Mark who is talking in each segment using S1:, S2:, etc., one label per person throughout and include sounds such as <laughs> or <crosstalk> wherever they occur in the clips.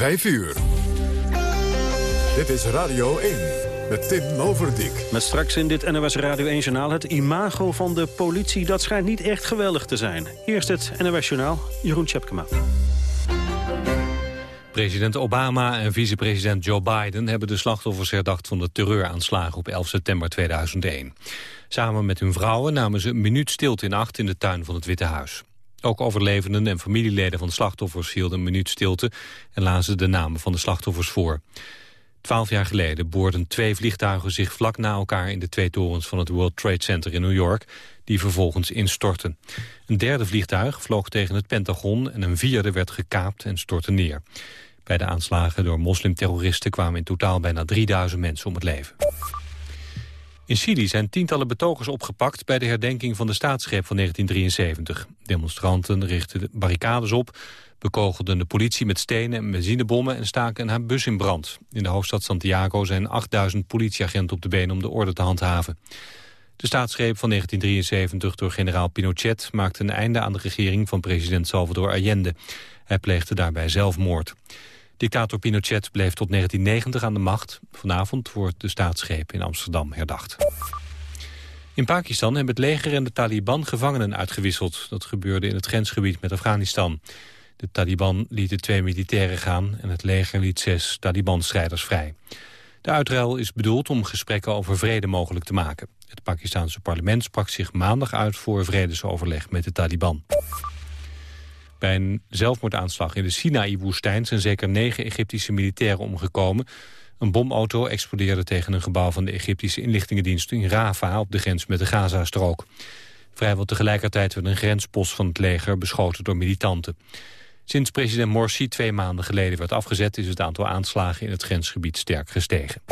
S1: 5 uur. Dit is Radio 1 met Tim Overdijk.
S2: Met straks in dit NOS Radio 1-journaal het imago van de politie. Dat schijnt niet echt geweldig te zijn. Eerst het NOS-journaal, Jeroen Tjepkema.
S3: President Obama en vicepresident Joe Biden hebben de slachtoffers herdacht van de terreuraanslagen op 11 september 2001. Samen met hun vrouwen namen ze een minuut stilte in acht in de tuin van het Witte Huis. Ook overlevenden en familieleden van de slachtoffers hielden een minuut stilte en lazen de namen van de slachtoffers voor. Twaalf jaar geleden boorden twee vliegtuigen zich vlak na elkaar in de twee torens van het World Trade Center in New York, die vervolgens instortten. Een derde vliegtuig vloog tegen het Pentagon en een vierde werd gekaapt en stortte neer. Bij de aanslagen door moslimterroristen kwamen in totaal bijna 3000 mensen om het leven. In Chili zijn tientallen betogers opgepakt bij de herdenking van de staatsgreep van 1973. Demonstranten richtten barricades op, bekogelden de politie met stenen en benzinebommen en staken haar bus in brand. In de hoofdstad Santiago zijn 8000 politieagenten op de been om de orde te handhaven. De staatsgreep van 1973 door generaal Pinochet maakte een einde aan de regering van president Salvador Allende. Hij pleegde daarbij zelfmoord. Dictator Pinochet bleef tot 1990 aan de macht. Vanavond wordt de staatsgreep in Amsterdam herdacht. In Pakistan hebben het leger en de Taliban gevangenen uitgewisseld. Dat gebeurde in het grensgebied met Afghanistan. De Taliban lieten twee militairen gaan en het leger liet zes Taliban-strijders vrij. De uitruil is bedoeld om gesprekken over vrede mogelijk te maken. Het Pakistanse parlement sprak zich maandag uit voor vredesoverleg met de Taliban. Bij een zelfmoordaanslag in de Sinaï-woestijn zijn zeker negen Egyptische militairen omgekomen. Een bomauto explodeerde tegen een gebouw van de Egyptische inlichtingendienst in Rafah op de grens met de Gazastrook. Vrijwel tegelijkertijd werd een grenspost van het leger beschoten door militanten. Sinds president Morsi twee maanden geleden werd afgezet... is het aantal aanslagen in het grensgebied sterk gestegen.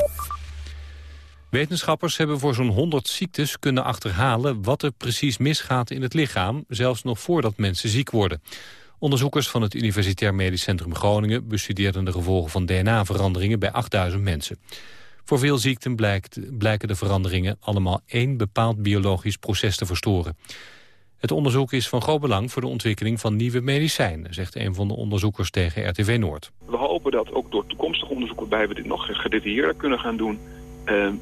S3: Wetenschappers hebben voor zo'n 100 ziektes kunnen achterhalen... wat er precies misgaat in het lichaam, zelfs nog voordat mensen ziek worden. Onderzoekers van het Universitair Medisch Centrum Groningen... bestudeerden de gevolgen van DNA-veranderingen bij 8000 mensen. Voor veel ziekten blijkt, blijken de veranderingen allemaal één bepaald biologisch proces te verstoren. Het onderzoek is van groot belang voor de ontwikkeling van nieuwe medicijnen, zegt een van de onderzoekers tegen RTV Noord.
S4: We hopen dat ook door toekomstig onderzoek waarbij we dit nog gedetailleerder kunnen gaan doen,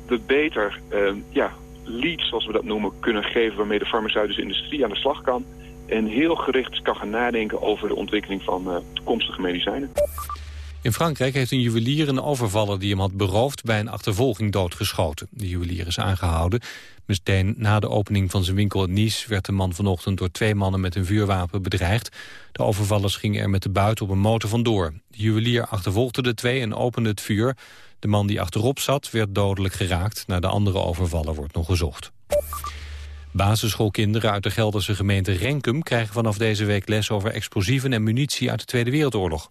S4: we beter uh, ja, leads, zoals we dat noemen, kunnen geven waarmee de farmaceutische industrie aan de slag kan en heel gericht kan gaan nadenken over de ontwikkeling van uh, toekomstige medicijnen.
S3: In Frankrijk heeft een juwelier een overvaller die hem had beroofd bij een achtervolging doodgeschoten. De juwelier is aangehouden. Meteen na de opening van zijn winkel in Nice werd de man vanochtend door twee mannen met een vuurwapen bedreigd. De overvallers gingen er met de buit op een motor vandoor. De juwelier achtervolgde de twee en opende het vuur. De man die achterop zat werd dodelijk geraakt. Naar de andere overvaller wordt nog gezocht. Basisschoolkinderen uit de Gelderse gemeente Renkum krijgen vanaf deze week les over explosieven en munitie uit de Tweede Wereldoorlog.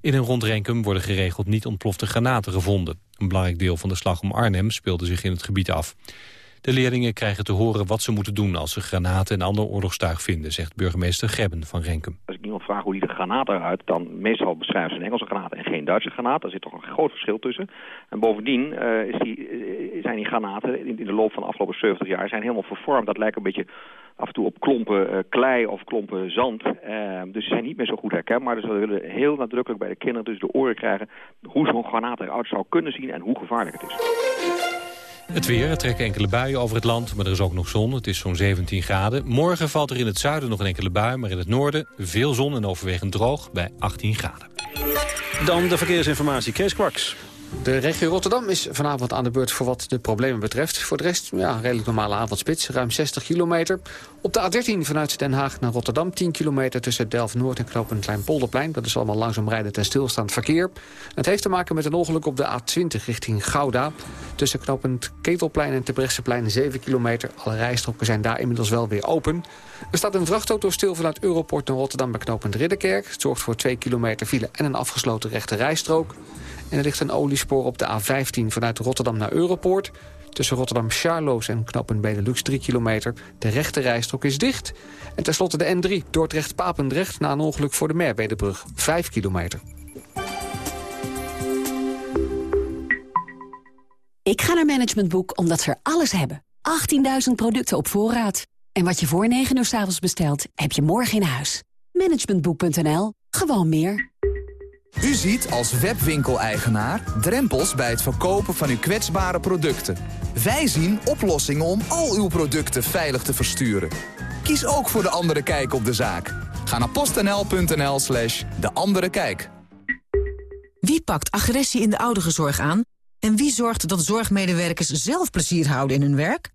S3: In en rond Renkum worden geregeld niet ontplofte granaten gevonden. Een belangrijk deel van de slag om Arnhem speelde zich in het gebied af. De leerlingen krijgen te horen wat ze moeten doen als ze granaten en ander oorlogstuig vinden, zegt burgemeester Gebben van Renkum.
S5: Als ik iemand vraag hoe die de granaat eruit, dan meestal beschrijven ze een Engelse granaat en geen Duitse granaat. Daar zit toch een groot verschil tussen. En bovendien uh, is die, uh, zijn die granaten in, de loop van de afgelopen 70 jaar zijn helemaal vervormd. Dat lijkt een beetje af en toe op klompen uh, klei of klompen zand. dus ze zijn niet meer zo goed herkenbaar. Dus we willen heel nadrukkelijk bij de kinderen dus de oren krijgen hoe zo'n granaat eruit zou kunnen zien en hoe gevaarlijk het is.
S3: Het weer, er trekken enkele buien over het land, maar er is ook nog zon. Het is zo'n 17 graden. Morgen valt er in het zuiden nog een enkele bui, maar in het noorden veel zon en overwegend droog bij 18 graden.
S2: Dan de verkeersinformatie, Kees Kwaks.
S6: De regio Rotterdam is vanavond aan de beurt voor wat de problemen betreft. Voor de rest, ja, redelijk normale avondspits, ruim 60 kilometer. Op de A13 vanuit Den Haag naar Rotterdam, 10 kilometer tussen Delft-Noord en Knopen Kleinpolderplein. Dat is allemaal langzaam rijden ten stilstaand verkeer. Het heeft te maken met een ongeluk op de A20 richting Gouda. Tussen knopend Ketelplein en Terbrechtseplein 7 kilometer. Alle rijstroken zijn daar inmiddels wel weer open. Er staat een vrachtauto stil vanuit Europort naar Rotterdam bij knopend Ridderkerk. Het zorgt voor 2 kilometer file en een afgesloten rechte rijstrook. En er ligt een oliespoor op de A15 vanuit Rotterdam naar Europoort. Tussen Rotterdam-Charloes en knooppunt Benelux 3 kilometer. De rechte rijstrook is dicht. En tenslotte de N3 Dordrecht-Papendrecht... na een ongeluk voor de Merwedebrug 5 kilometer.
S7: Ik ga naar Management Boek omdat ze er alles hebben. 18.000 producten op voorraad. En wat je voor 9 uur s avonds bestelt, heb je morgen in huis. Managementboek.nl. Gewoon meer.
S8: Ziet als webwinkeleigenaar drempels bij het verkopen van uw kwetsbare producten. Wij zien oplossingen om al uw producten veilig te versturen. Kies ook voor De Andere Kijk op de zaak. Ga naar postnl.nl slash De Andere Kijk.
S9: Wie pakt agressie in de ouderenzorg aan? En wie zorgt dat zorgmedewerkers zelf plezier houden in hun werk?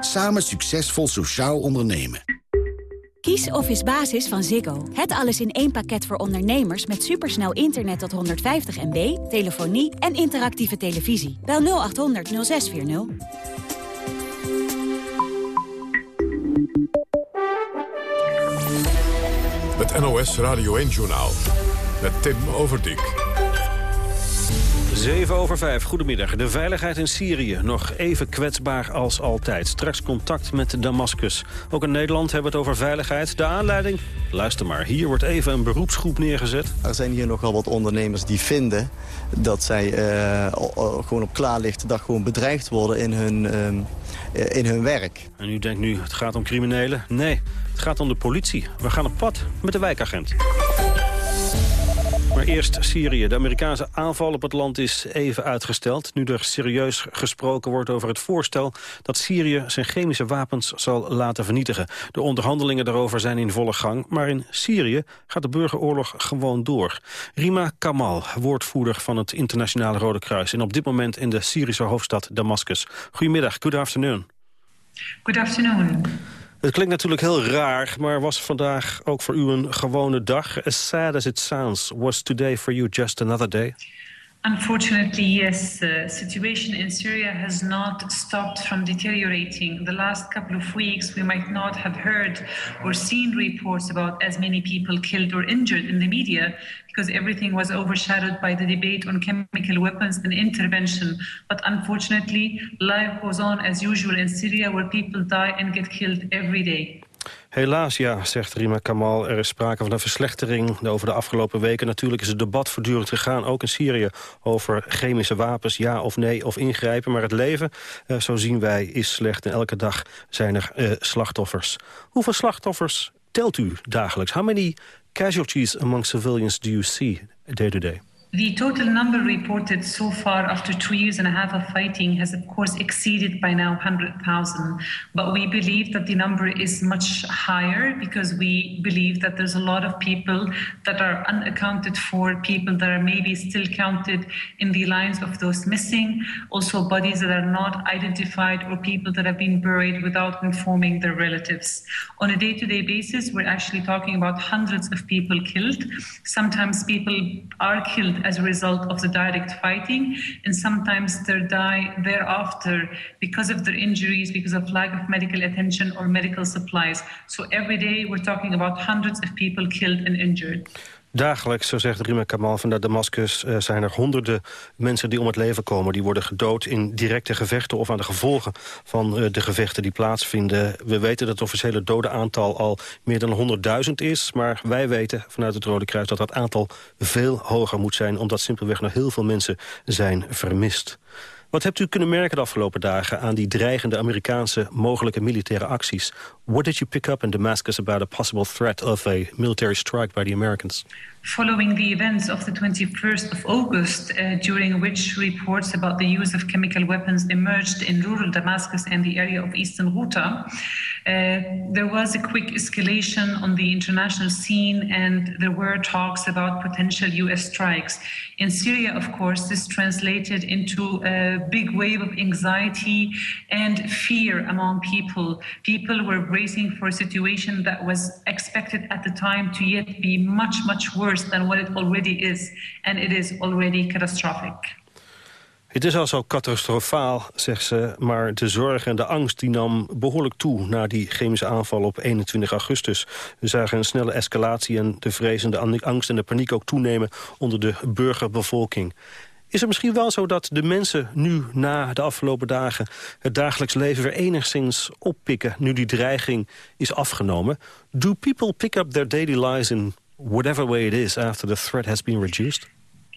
S10: Samen succesvol sociaal ondernemen.
S11: Kies Office Basis van Ziggo. Het alles in één pakket voor ondernemers met supersnel internet tot 150 MB, telefonie en interactieve televisie. Bel 0800 0640.
S1: Het NOS Radio 1-journaal met Tim Overdijk.
S2: 7 over 5, goedemiddag. De veiligheid in Syrië nog even kwetsbaar als altijd. Straks contact met Damascus. Ook in Nederland hebben we het over veiligheid. De aanleiding? Luister maar, hier wordt even een beroepsgroep neergezet.
S12: Er zijn hier nogal wat ondernemers die vinden dat zij uh, gewoon op klaarlichte dag gewoon bedreigd worden in hun, uh, in hun werk.
S2: En u denkt nu, het gaat om criminelen? Nee, het gaat om de politie. We gaan op pad met de wijkagent. Maar eerst Syrië. De Amerikaanse aanval op het land is even uitgesteld... nu er serieus gesproken wordt over het voorstel... dat Syrië zijn chemische wapens zal laten vernietigen. De onderhandelingen daarover zijn in volle gang. Maar in Syrië gaat de burgeroorlog gewoon door. Rima Kamal, woordvoerder van het Internationale Rode Kruis... en op dit moment in de Syrische hoofdstad Damascus. Goedemiddag, good afternoon.
S13: Good afternoon.
S2: Het klinkt natuurlijk heel raar, maar was vandaag ook voor u een gewone dag? As sad as it sounds, was today for you just another day?
S13: Unfortunately, yes. The situation in Syria has not stopped from deteriorating. The last couple of weeks, we might not have heard or seen reports about as many people killed or injured in the media because everything was overshadowed by the debate on chemical weapons and intervention. But unfortunately, life goes on as usual in Syria where people die and get killed every day.
S2: Helaas, ja, zegt Rima Kamal. Er is sprake van een verslechtering over de afgelopen weken. Natuurlijk is het debat voortdurend gegaan, ook in Syrië... over chemische wapens, ja of nee, of ingrijpen. Maar het leven, uh, zo zien wij, is slecht. En elke dag zijn er uh, slachtoffers. Hoeveel slachtoffers telt u dagelijks? How many casualties among civilians do you see day to day?
S13: The total number reported so far after two years and a half of fighting has, of course, exceeded by now 100,000. But we believe that the number is much higher because we believe that there's a lot of people that are unaccounted for, people that are maybe still counted in the lines of those missing, also bodies that are not identified or people that have been buried without informing their relatives. On a day to day basis, we're actually talking about hundreds of people killed. Sometimes people are killed as a result of the direct fighting, and sometimes they die thereafter because of their injuries, because of lack of medical attention or medical supplies. So every day we're talking about hundreds of people killed and injured.
S2: Dagelijks, zo zegt Rima Kamal van Damascus... Uh, zijn er honderden mensen die om het leven komen. Die worden gedood in directe gevechten... of aan de gevolgen van uh, de gevechten die plaatsvinden. We weten dat het officiële dodenaantal al meer dan 100.000 is. Maar wij weten vanuit het Rode Kruis dat dat aantal veel hoger moet zijn... omdat simpelweg nog heel veel mensen zijn vermist. Wat hebt u kunnen merken de afgelopen dagen aan die dreigende Amerikaanse mogelijke militaire acties? What did you pick up in Damascus about a possible threat of a military strike by the Americans?
S13: Following the events of the 21st of August, uh, during which reports about the use of chemical weapons emerged in rural Damascus and the area of eastern Ghouta, uh, there was a quick escalation on the international scene and there were talks about potential US strikes. In Syria, of course, this translated into a big wave of anxiety and fear among people. People were bracing for a situation that was expected at the time to yet be much, much worse than what it already is. And it is already catastrophic.
S2: Het is al zo catastrofaal, zegt ze, maar de zorg en de angst die nam behoorlijk toe... na die chemische aanval op 21 augustus. We zagen een snelle escalatie en de vrezende angst en de paniek ook toenemen... onder de burgerbevolking. Is het misschien wel zo dat de mensen nu, na de afgelopen dagen... het dagelijks leven weer enigszins oppikken, nu die dreiging is afgenomen? Do people pick up their daily lives in whatever way it is after the threat has been reduced?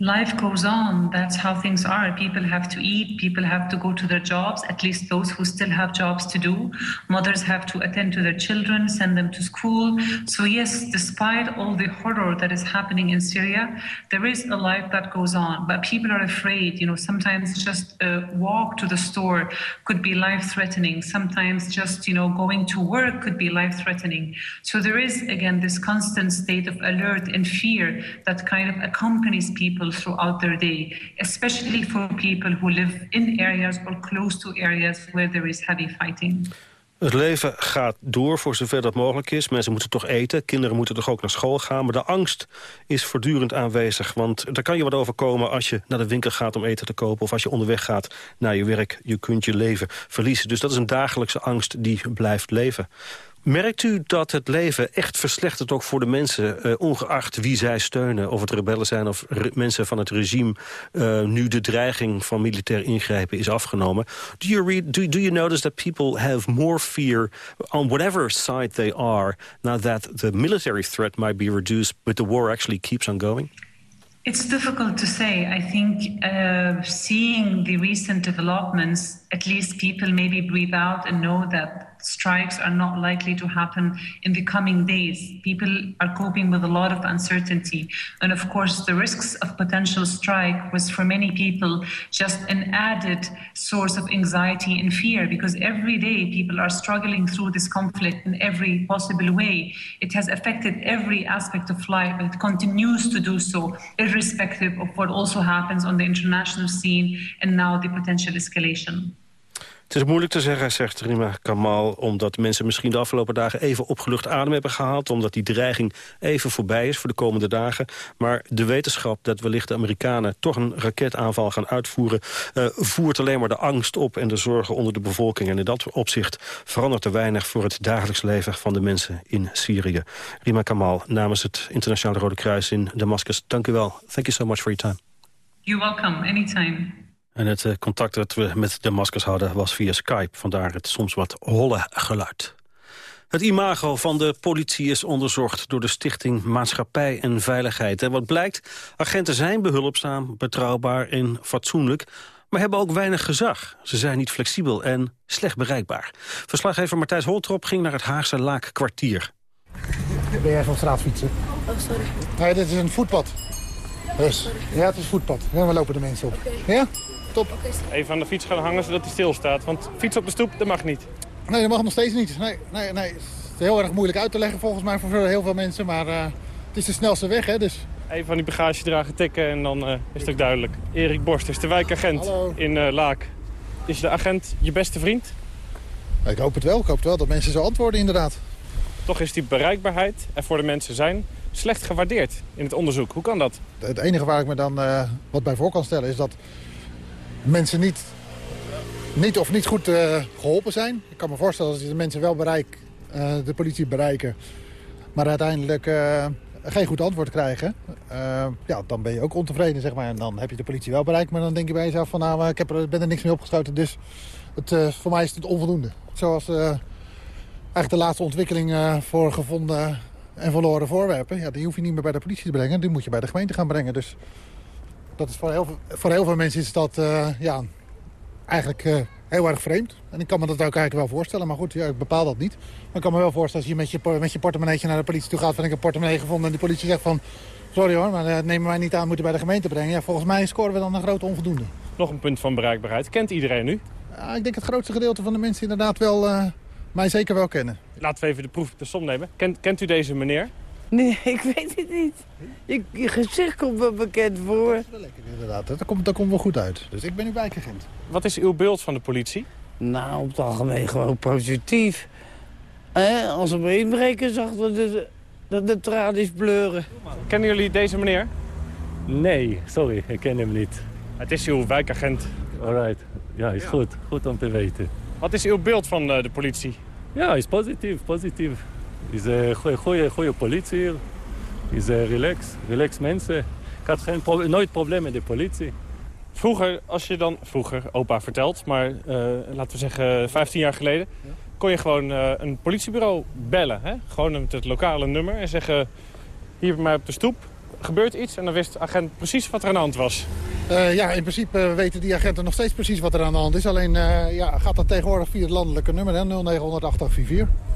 S13: Life goes on. That's how things are. People have to eat, people have to go to their jobs, at least those who still have jobs to do. Mothers have to attend to their children, send them to school. So, yes, despite all the horror that is happening in Syria, there is a life that goes on. But people are afraid. You know, sometimes just a walk to the store could be life threatening. Sometimes just, you know, going to work could be life threatening. So, there is, again, this constant state of alert and fear that kind of accompanies people throughout their day, especially for people who live in areas or close to areas where there is heavy fighting.
S2: Het leven gaat door voor zover dat mogelijk is. Mensen moeten toch eten, kinderen moeten toch ook naar school gaan. Maar de angst is voortdurend aanwezig. Want er kan je wat overkomen als je naar de winkel gaat om eten te kopen... of als je onderweg gaat naar je werk. Je kunt je leven verliezen. Dus dat is een dagelijkse angst die blijft leven. Merkt u dat het leven echt verslechtert ook voor de mensen... Uh, ongeacht wie zij steunen, of het rebellen zijn... of mensen van het regime, uh, nu de dreiging van militair ingrijpen is afgenomen? Do you, do, do you notice that people have more fear on whatever side they are... now that the military threat might be reduced... but the war actually keeps on going?
S13: It's difficult to say. I think uh, seeing the recent developments, at least people maybe breathe out and know that strikes are not likely to happen in the coming days. People are coping with a lot of uncertainty. And of course, the risks of potential strike was for many people just an added source of anxiety and fear because every day people are struggling through this conflict in every possible way. It has affected every aspect of life and it continues to do so, irrespective of what also happens on the international scene and now the potential escalation.
S2: Het is moeilijk te zeggen, zegt Rima Kamal... omdat mensen misschien de afgelopen dagen even opgelucht adem hebben gehaald... omdat die dreiging even voorbij is voor de komende dagen. Maar de wetenschap dat wellicht de Amerikanen toch een raketaanval gaan uitvoeren... Uh, voert alleen maar de angst op en de zorgen onder de bevolking. En in dat opzicht verandert er weinig voor het dagelijks leven van de mensen in Syrië. Rima Kamal namens het Internationale Rode Kruis in Damascus. Dank u wel. Thank you so much for your time.
S13: You're welcome, anytime.
S2: En het eh, contact dat we met Damascus hadden was via Skype. Vandaar het soms wat holle geluid. Het imago van de politie is onderzocht door de Stichting Maatschappij en Veiligheid. En wat blijkt, agenten zijn behulpzaam, betrouwbaar en fatsoenlijk... maar hebben ook weinig gezag. Ze zijn niet flexibel en slecht bereikbaar. Verslaggever Martijs Holtrop ging naar het Haagse Laakkwartier.
S14: Ben jij van straat fietsen?
S15: Oh, sorry.
S14: Nee, dit is een voetpad. Dus, ja, het is een voetpad. Ja, we lopen de mensen op. Ja? Top.
S16: Even aan de fiets gaan hangen zodat hij stilstaat. Want fiets op de stoep, dat mag niet.
S14: Nee, dat mag nog steeds niet. Nee, nee, nee. Het is heel erg moeilijk uit te leggen volgens mij voor heel veel mensen. Maar uh, het is de snelste weg, hè. Dus...
S16: Even van die bagage tikken en dan uh, is het ook duidelijk. Erik Borst is de wijkagent
S14: Hallo.
S16: in uh, Laak. Is de agent je beste vriend?
S14: Ik hoop het wel. Ik hoop het wel dat mensen zo antwoorden inderdaad.
S16: Toch is die bereikbaarheid er voor de mensen zijn slecht gewaardeerd in het onderzoek. Hoe kan dat?
S14: Het enige waar ik me dan uh, wat bij voor kan stellen is dat mensen niet, niet of niet goed uh, geholpen zijn. Ik kan me voorstellen dat de mensen wel bereik, uh, de politie bereiken... maar uiteindelijk uh, geen goed antwoord krijgen... ja, dan ben je ook ontevreden, zeg maar. En dan heb je de politie wel bereikt, maar dan denk je bij jezelf van... nou, ik heb er, ben er niks mee opgeschoten, dus het, voor mij is het onvoldoende. Zoals eigenlijk de laatste ontwikkeling voor gevonden en verloren voorwerpen... Ja, die hoef je niet meer bij de politie te brengen, die moet je bij de gemeente gaan brengen. Dus dat is voor, heel, voor heel veel mensen is dat uh, ja, eigenlijk eh, heel erg vreemd. En ik kan me dat ook eigenlijk wel voorstellen. Maar goed, ja, ik bepaal dat niet. Maar ik kan me wel voorstellen als je met je, met je portemonneetje naar de politie toe gaat... van ik heb een portemonnee gevonden en de politie zegt van... sorry hoor, maar dat nemen wij niet aan, moeten bij de gemeente brengen. Ja, volgens mij scoren we dan een grote onvoldoende.
S16: Nog een punt van bereikbaarheid. Kent iedereen nu?
S14: Ja, ik denk het grootste gedeelte van de mensen inderdaad wel... Uh, mij zeker wel kennen.
S16: Laten we even de proef op de som nemen. Kent, kent u deze meneer?
S15: Nee, <laughs> ik weet het niet. Je, je gezicht komt wel bekend voor. Dat is
S14: wel lekker inderdaad. Dat komt, dat komt wel goed uit. Dus ik ben uw wijkagent.
S16: Wat is uw beeld van de politie?
S15: Nou, op het algemeen gewoon positief. als we inbreken, zag dat de, dat de tralies bleuren.
S16: Kennen jullie deze meneer?
S17: Nee, sorry, ik ken hem niet.
S16: Het is uw wijkagent.
S17: Alright, ja, is goed. Goed om te weten.
S16: Wat is uw beeld van de politie?
S17: Ja, is positief, positief is een goede, goede politie Is relax, relax mensen. Ik had geen pro nooit problemen met de politie.
S16: Vroeger, als je dan... Vroeger, opa vertelt, maar uh, laten we zeggen 15 jaar geleden... kon je gewoon uh, een politiebureau bellen. Hè? Gewoon met het lokale nummer en zeggen... hier bij mij op de stoep gebeurt iets en dan wist de agent precies wat er aan de hand was.
S14: Uh, ja, in principe weten die agenten nog steeds precies wat er aan de hand is. Alleen ja, gaat dat tegenwoordig via het landelijke nummer, hè? 0900 8844.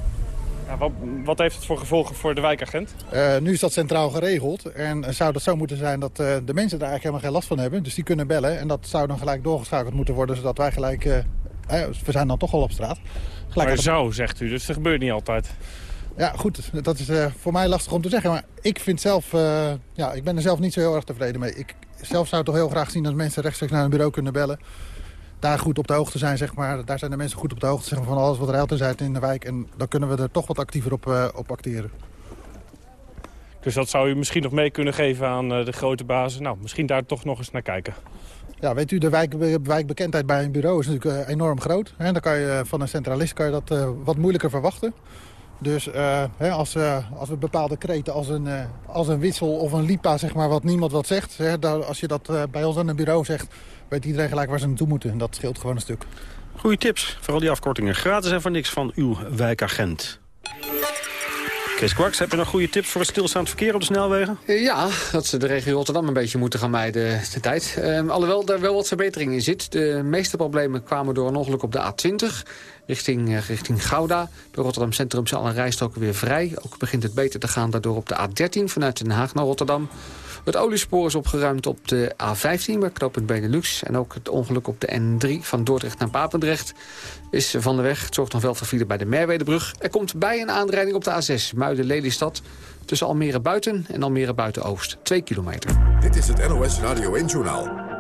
S16: Ja, wat, wat, heeft het voor gevolgen voor de wijkagent?
S14: Uh, nu is dat centraal geregeld. En zou dat zo moeten zijn dat uh, de mensen daar eigenlijk helemaal geen last van hebben. Dus die kunnen bellen. En dat zou dan gelijk doorgeschakeld moeten worden. Zodat wij gelijk... Uh, we zijn dan toch al op straat.
S16: Gelijk maar zo, zegt u. Dus dat gebeurt niet altijd.
S14: Ja, goed. Dat is voor mij lastig om te zeggen. Maar ik vind zelf... ja, ik ben er zelf niet zo heel erg tevreden mee. Ik zelf zou toch heel graag zien dat mensen rechtstreeks naar een bureau kunnen bellen daar goed op de hoogte zijn, zeg maar. Daar zijn de mensen goed op de hoogte zeg maar, van alles wat er altijd is in de wijk. En dan kunnen we er toch wat actiever op, uh, op acteren.
S16: Dus dat zou u misschien nog mee kunnen geven aan uh, de grote bazen. Nou, misschien daar toch nog eens naar kijken.
S14: Ja, weet u, de wijk, wijkbekendheid bij een bureau is natuurlijk uh, enorm groot. En dan kan je van een centralist kan je dat wat moeilijker verwachten. Dus hè, als, als we bepaalde kreten als een, als een wissel of een lipa, zeg maar, wat niemand wat zegt. Hè, als je dat bij ons aan een bureau zegt, weet iedereen gelijk waar ze naartoe moeten. En dat scheelt gewoon een stuk.
S2: Goeie tips, vooral die afkortingen. Gratis en voor niks van uw wijkagent. Kees Kwaks, heb je nog goede tips voor het stilstaand verkeer op de snelwegen?
S6: Ja, dat ze de regio Rotterdam een beetje moeten gaan mijden de tijd. Um, alhoewel daar wel wat verbetering in zit. De meeste problemen kwamen door een ongeluk op de A20 richting, uh, richting Gouda. Door Rotterdam Centrum zijn alle rijstroken weer vrij. Ook begint het beter te gaan daardoor op de A13 vanuit Den Haag naar Rotterdam. Het oliespoor is opgeruimd op de A15 bij knooppunt Benelux. En ook het ongeluk op de N3 van Dordrecht naar Papendrecht is van de weg. Het zorgt nog wel voor file bij de Merwedebrug. Er komt bij een aanrijding op de A6 Muiden-Lelystad... tussen Almere Buiten en Almere Buiten-Oost. 2 kilometer.
S1: Dit is het NOS Radio 1-journaal.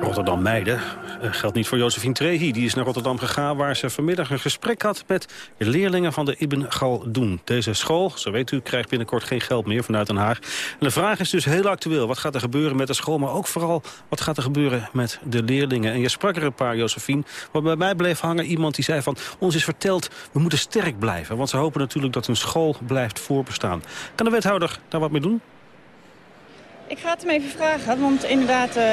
S2: Rotterdam-Meiden uh, geldt niet voor Josephine Trehi. Die is naar Rotterdam gegaan waar ze vanmiddag een gesprek had... met leerlingen van de Ibn Galdoen. Deze school, zo weet u, krijgt binnenkort geen geld meer vanuit Den Haag. En de vraag is dus heel actueel. Wat gaat er gebeuren met de school? Maar ook vooral, wat gaat er gebeuren met de leerlingen? En je sprak er een paar, Josephine. Wat bij mij bleef hangen, iemand die zei van... ons is verteld, we moeten sterk blijven. Want ze hopen natuurlijk dat hun school blijft voorbestaan. Kan de wethouder daar wat mee doen?
S18: Ik ga het hem even vragen, want inderdaad uh,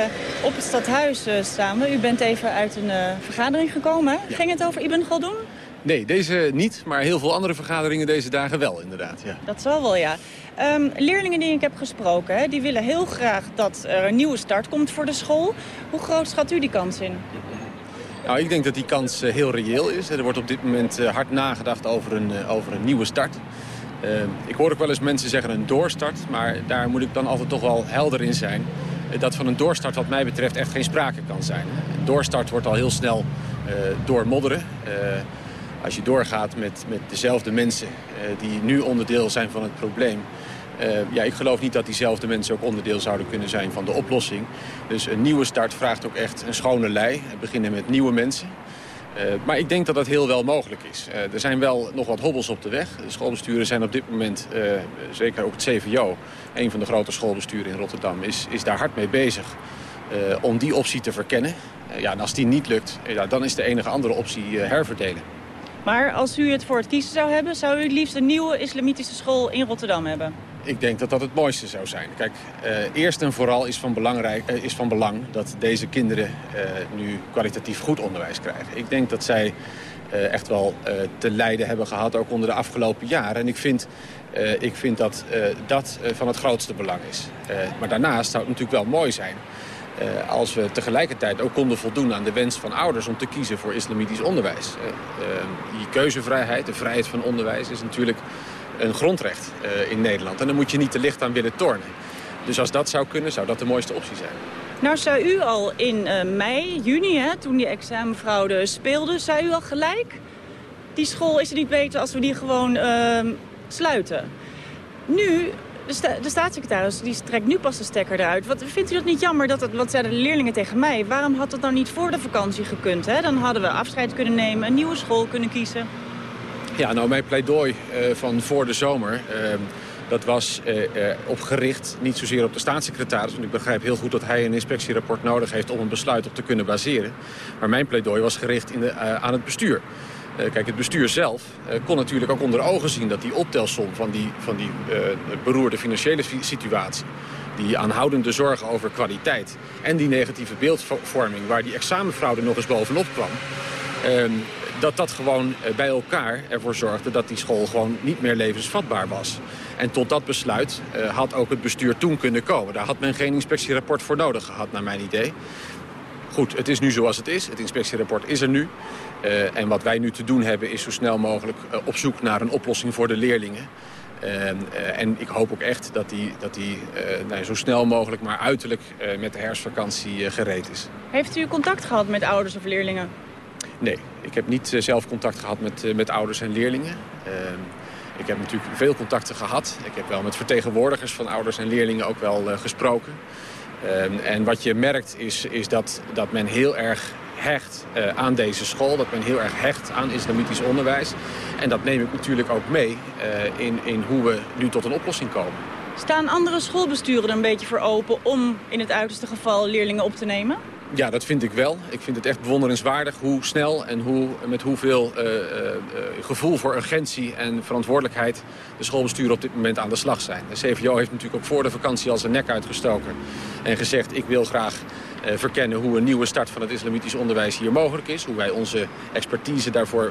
S18: op het stadhuis uh, staan we. U bent even uit een uh, vergadering gekomen. Ging het over Ibn Galdoen?
S19: Nee, deze niet, maar heel veel andere vergaderingen deze dagen wel, inderdaad. Ja.
S18: Dat zal wel, ja. Um, leerlingen die ik heb gesproken, hè, die willen heel graag dat er een nieuwe start komt voor de school. Hoe groot schat u die kans in?
S19: Nou, ik denk dat die kans heel reëel is. Er wordt op dit moment hard nagedacht over een, over een nieuwe start. Uh, ik hoor ook wel eens mensen zeggen een doorstart, maar daar moet ik dan altijd toch wel helder in zijn. Uh, dat van een doorstart wat mij betreft echt geen sprake kan zijn. Een doorstart wordt al heel snel uh, doormodderen. als je doorgaat met, met dezelfde mensen die nu onderdeel zijn van het probleem... ja, ik geloof niet dat diezelfde mensen ook onderdeel zouden kunnen zijn van de oplossing. Dus een nieuwe start vraagt ook echt een schone lei. Beginnen met nieuwe mensen. Uh, maar ik denk dat dat heel wel mogelijk is. Uh, er zijn wel nog wat hobbels op de weg. De schoolbesturen zijn op dit moment, uh, zeker ook het CVO... een van de grote schoolbesturen in Rotterdam, is, is daar hard mee bezig... om die optie te verkennen. ja, en als die niet lukt, dan is de enige andere optie herverdelen.
S18: Maar als u het voor het kiezen zou hebben... zou u het liefst een nieuwe islamitische school in Rotterdam hebben?
S19: Ik denk dat dat het mooiste zou zijn. Kijk, uh, eerst en vooral is van, belangrijk, uh, is van belang dat deze kinderen uh, nu kwalitatief goed onderwijs krijgen. Ik denk dat zij echt wel te lijden hebben gehad, ook onder de afgelopen jaren. En ik vind, ik vind dat dat van het grootste belang is. maar daarnaast zou het natuurlijk wel mooi zijn als we tegelijkertijd ook konden voldoen aan de wens van ouders om te kiezen voor islamitisch onderwijs. Uh, die keuzevrijheid, de vrijheid van onderwijs is natuurlijk een grondrecht in Nederland. En daar moet je niet te licht aan willen tornen. Dus als dat zou kunnen, zou dat de mooiste optie zijn.
S18: Nou, zou u al in mei, juni, hè, toen die examenfraude speelde... zou u al gelijk, die school is er niet beter als we die gewoon ehm, sluiten. Nu de, sta de, staatssecretaris die trekt nu pas de stekker eruit. Wat, vindt u dat niet jammer? Dat het, wat zeiden de leerlingen tegen mij? Waarom had het dan niet voor de vakantie gekund? Hè? Dan hadden we afscheid kunnen nemen, een nieuwe school kunnen kiezen.
S19: Ja, nou mijn pleidooi uh, van voor de zomer... Uh, dat was uh, opgericht niet zozeer op de staatssecretaris... want ik begrijp heel goed dat hij een inspectierapport nodig heeft... om een besluit op te kunnen baseren. Maar mijn pleidooi was gericht in de, aan het bestuur. Kijk, het bestuur zelf kon natuurlijk ook onder ogen zien... dat die optelsom van die, van die beroerde financiële situatie... die aanhoudende zorgen over kwaliteit... en die negatieve beeldvorming waar die examenfraude nog eens bovenop kwam... Ehm, dat dat gewoon bij elkaar ervoor zorgde dat die school gewoon niet meer levensvatbaar was. En tot dat besluit had ook het bestuur toen kunnen komen. Daar had men geen inspectierapport voor nodig gehad, naar mijn idee. Goed, het is nu zoals het is. Het inspectierapport is er nu. Uh, en wat wij nu te doen hebben is zo snel mogelijk op zoek naar een oplossing voor de leerlingen. Uh, en ik hoop ook echt dat die, dat die nou, zo snel mogelijk, maar uiterlijk met de herfstvakantie gereed is.
S18: Heeft u contact gehad met ouders of leerlingen?
S19: Nee, ik heb niet zelf contact gehad met, met ouders en leerlingen. Ehm, ik heb natuurlijk veel contacten gehad. Ik heb wel met vertegenwoordigers van ouders en leerlingen ook wel gesproken. Ehm, en wat je merkt is, is dat, dat men heel erg hecht aan deze school. Dat men heel erg hecht aan islamitisch onderwijs. En dat neem ik natuurlijk ook mee in, in hoe we nu tot een oplossing komen.
S18: Staan andere schoolbesturen er een beetje voor open om in het uiterste geval leerlingen op te nemen?
S19: Ja, dat vind ik wel. Ik vind het echt bewonderenswaardig hoe snel en hoe, met hoeveel uh, uh, gevoel voor urgentie en verantwoordelijkheid de schoolbesturen op dit moment aan de slag zijn. De CVO heeft natuurlijk ook voor de vakantie al zijn nek uitgestoken en gezegd ik wil graag verkennen hoe een nieuwe start van het islamitisch onderwijs hier mogelijk is. Hoe wij onze expertise daarvoor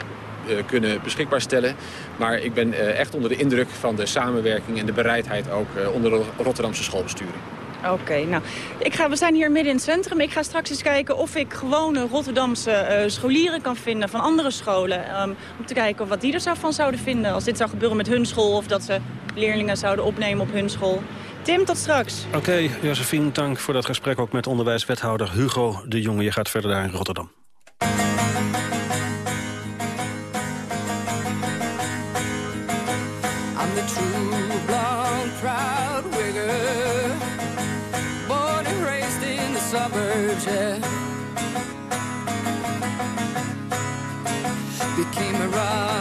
S19: kunnen beschikbaar stellen. Maar ik ben echt onder de indruk van de samenwerking en de bereidheid ook onder de Rotterdamse schoolbesturen.
S18: Oké, nou, ik ga, we zijn hier midden in het centrum. Ik ga straks eens kijken of ik gewone Rotterdamse uh, scholieren kan vinden van andere scholen. Um, om te kijken wat die er zou van zouden vinden als dit zou gebeuren met hun school. Of dat ze leerlingen zouden opnemen op hun school. Tim, tot straks.
S2: Oké, okay, Josephine, dank voor dat gesprek ook met onderwijswethouder Hugo de Jonge. Je gaat verder daar in Rotterdam. Became a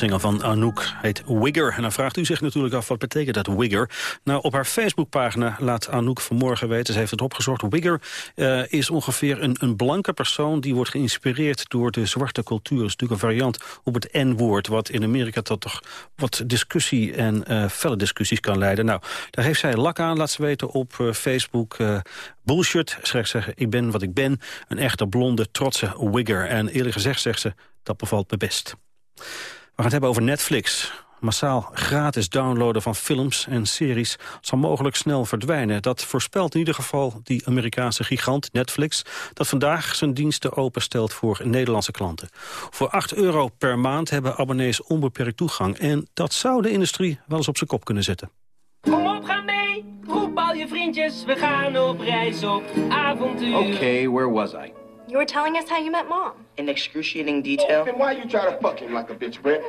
S2: single van Anouk heet Wigger. En dan vraagt u zich natuurlijk af, wat betekent dat Wigger? Nou, op haar Facebookpagina laat Anouk vanmorgen weten, ze heeft het opgezocht. Wigger eh, is ongeveer een, een blanke persoon die wordt geïnspireerd door de zwarte cultuur. Dat is natuurlijk een variant op het N-woord, wat in Amerika tot toch wat discussie en eh, felle discussies kan leiden. Nou, daar heeft zij lak aan, laat ze weten op eh, Facebook. bullshit, schrijft zeggen, ik ben wat ik ben. Een echte blonde, trotse Wigger. En eerlijk gezegd, zegt ze, dat bevalt me best. We gaan het hebben over Netflix. Massaal gratis downloaden van films en series zal mogelijk snel verdwijnen. Dat voorspelt in ieder geval die Amerikaanse gigant Netflix... dat vandaag zijn diensten openstelt voor Nederlandse klanten. Voor 8 euro per maand hebben abonnees onbeperkt toegang. En dat zou de industrie wel eens op zijn kop kunnen zetten.
S20: Kom op, ga mee. Roep al je vriendjes. We gaan op reis op avontuur.
S21: Okay, where was I?
S22: You were telling us how you met mom.
S21: In excruciating detail.
S22: then why you try to fuck him like a bitch, Brett?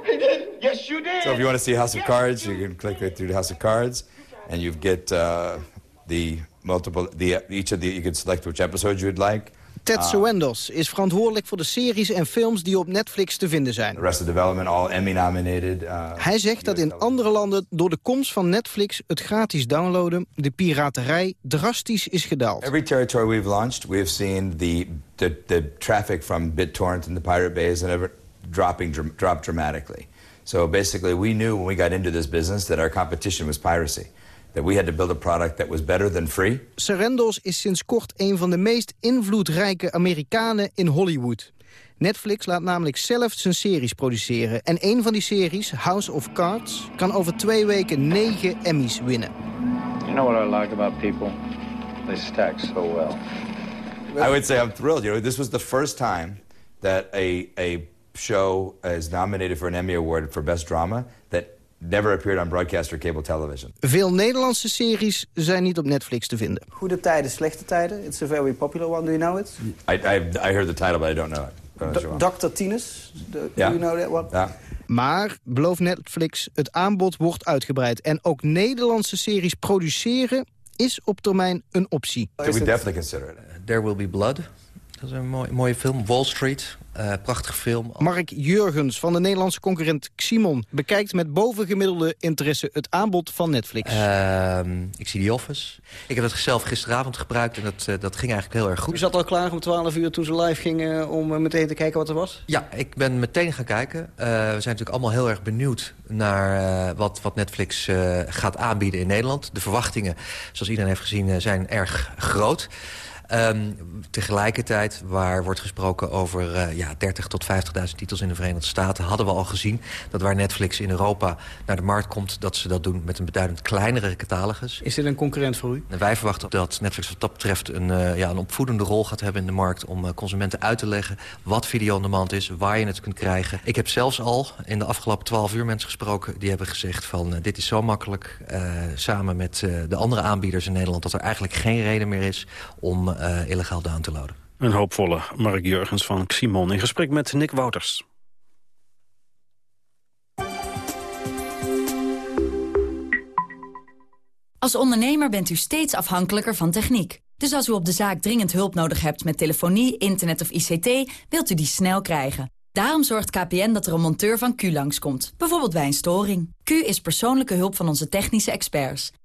S22: yes, you did.
S23: So if you want to see House of Cards, you can click right through the House of Cards, and you get uh, the multiple. The each of the you can select which episode you would like.
S24: Ted
S23: Uh,
S24: Sarandos is verantwoordelijk voor de series en films die op Netflix te vinden zijn.
S23: The Arrested Development, all Emmy nominated. Uh,
S24: Hij zegt dat in andere landen door de komst van Netflix het gratis downloaden de piraterij drastisch is gedaald.
S23: Every territory we've launched, we have seen the the, the traffic from BitTorrent and the Pirate Bays and ever dropping dr- drop dramatically. So basically, we knew when we got into this business that our competition was piracy. That we had to build a product that was better than free.
S24: Sarandos is sinds kort een van de meest invloedrijke Amerikanen in Hollywood. Netflix laat namelijk zelf zijn series produceren. En een van die series, House of Cards, kan over twee weken negen Emmys winnen.
S25: You know what I like about people? They stack so well.
S23: I would say I'm thrilled. You know, this was the first time that a a show is nominated for an Emmy Award for Best Drama that never appeared on broadcast or cable television.
S24: Veel Nederlandse series zijn niet op Netflix te vinden.
S26: Goede tijden, slechte tijden. It's a very popular one. Do you know it?
S23: I I, I heard the title, but I don't know it. Sure.
S26: Dr. Tinus. Do
S23: Ja.
S26: you know that one?
S23: Ja.
S24: Maar, belooft Netflix, het aanbod wordt uitgebreid. En ook Nederlandse series produceren is op termijn een optie.
S23: We definitely consider it.
S27: There Will Be Blood. Dat is een mooi, mooie film. Wall Street. eh prachtige film.
S24: Mark Jurgens van de Nederlandse concurrent Ximon... bekijkt met bovengemiddelde interesse het aanbod van Netflix.
S27: Ehm, ik zie The Office. Ik heb het zelf gisteravond gebruikt en dat, eh, dat ging eigenlijk heel erg goed.
S26: U zat al klaar om 12 uur toen ze live gingen om eh, meteen te kijken wat er was?
S27: Ja, ik ben meteen gaan kijken. Eh, we zijn natuurlijk allemaal heel erg benieuwd naar eh, wat, wat Netflix eh, gaat aanbieden in Nederland. De verwachtingen, zoals iedereen heeft gezien, zijn erg groot. Ehm, tegelijkertijd, waar wordt gesproken over eh, ja, 30 tot 50.000 titels in de Verenigde Staten... hadden we al gezien dat waar Netflix in Europa naar de markt komt... dat ze dat doen met een beduidend kleinere catalogus.
S26: Is dit een concurrent voor u?
S27: Wij verwachten dat Netflix wat dat betreft een, eh, ja, een opvoedende rol gaat hebben in de markt... om eh, consumenten uit te leggen wat video on demand is, waar je het kunt krijgen. Ik heb zelfs al in de afgelopen 12 uur mensen gesproken... die hebben gezegd van dit is zo makkelijk samen met de andere aanbieders in Nederland... dat er eigenlijk geen reden meer is om eh, illegaal down te loaden.
S2: Een hoopvolle Mark Jurgens van Ximon in gesprek met Nick Wouters.
S28: Als ondernemer bent u steeds afhankelijker van techniek. Dus als u op de zaak dringend hulp nodig hebt met telefonie, internet of ICT... wilt u die snel krijgen. Daarom zorgt KPN dat er een monteur van Q langskomt. Bijvoorbeeld bij een storing. Q is persoonlijke hulp van onze technische experts.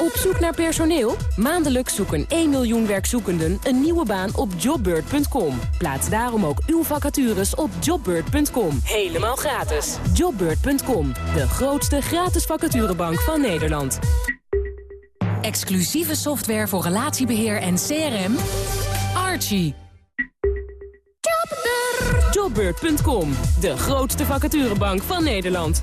S29: Op zoek naar personeel? Maandelijks zoeken 1 miljoen werkzoekenden een nieuwe baan op jobbird.com. Plaats daarom ook uw vacatures op jobbird.com. Helemaal gratis. Jobbird.com, de grootste gratis vacaturebank van Nederland.
S11: Exclusieve software voor relatiebeheer en CRM. Archie.
S30: Jobbeurt.com, de grootste vacaturebank van Nederland.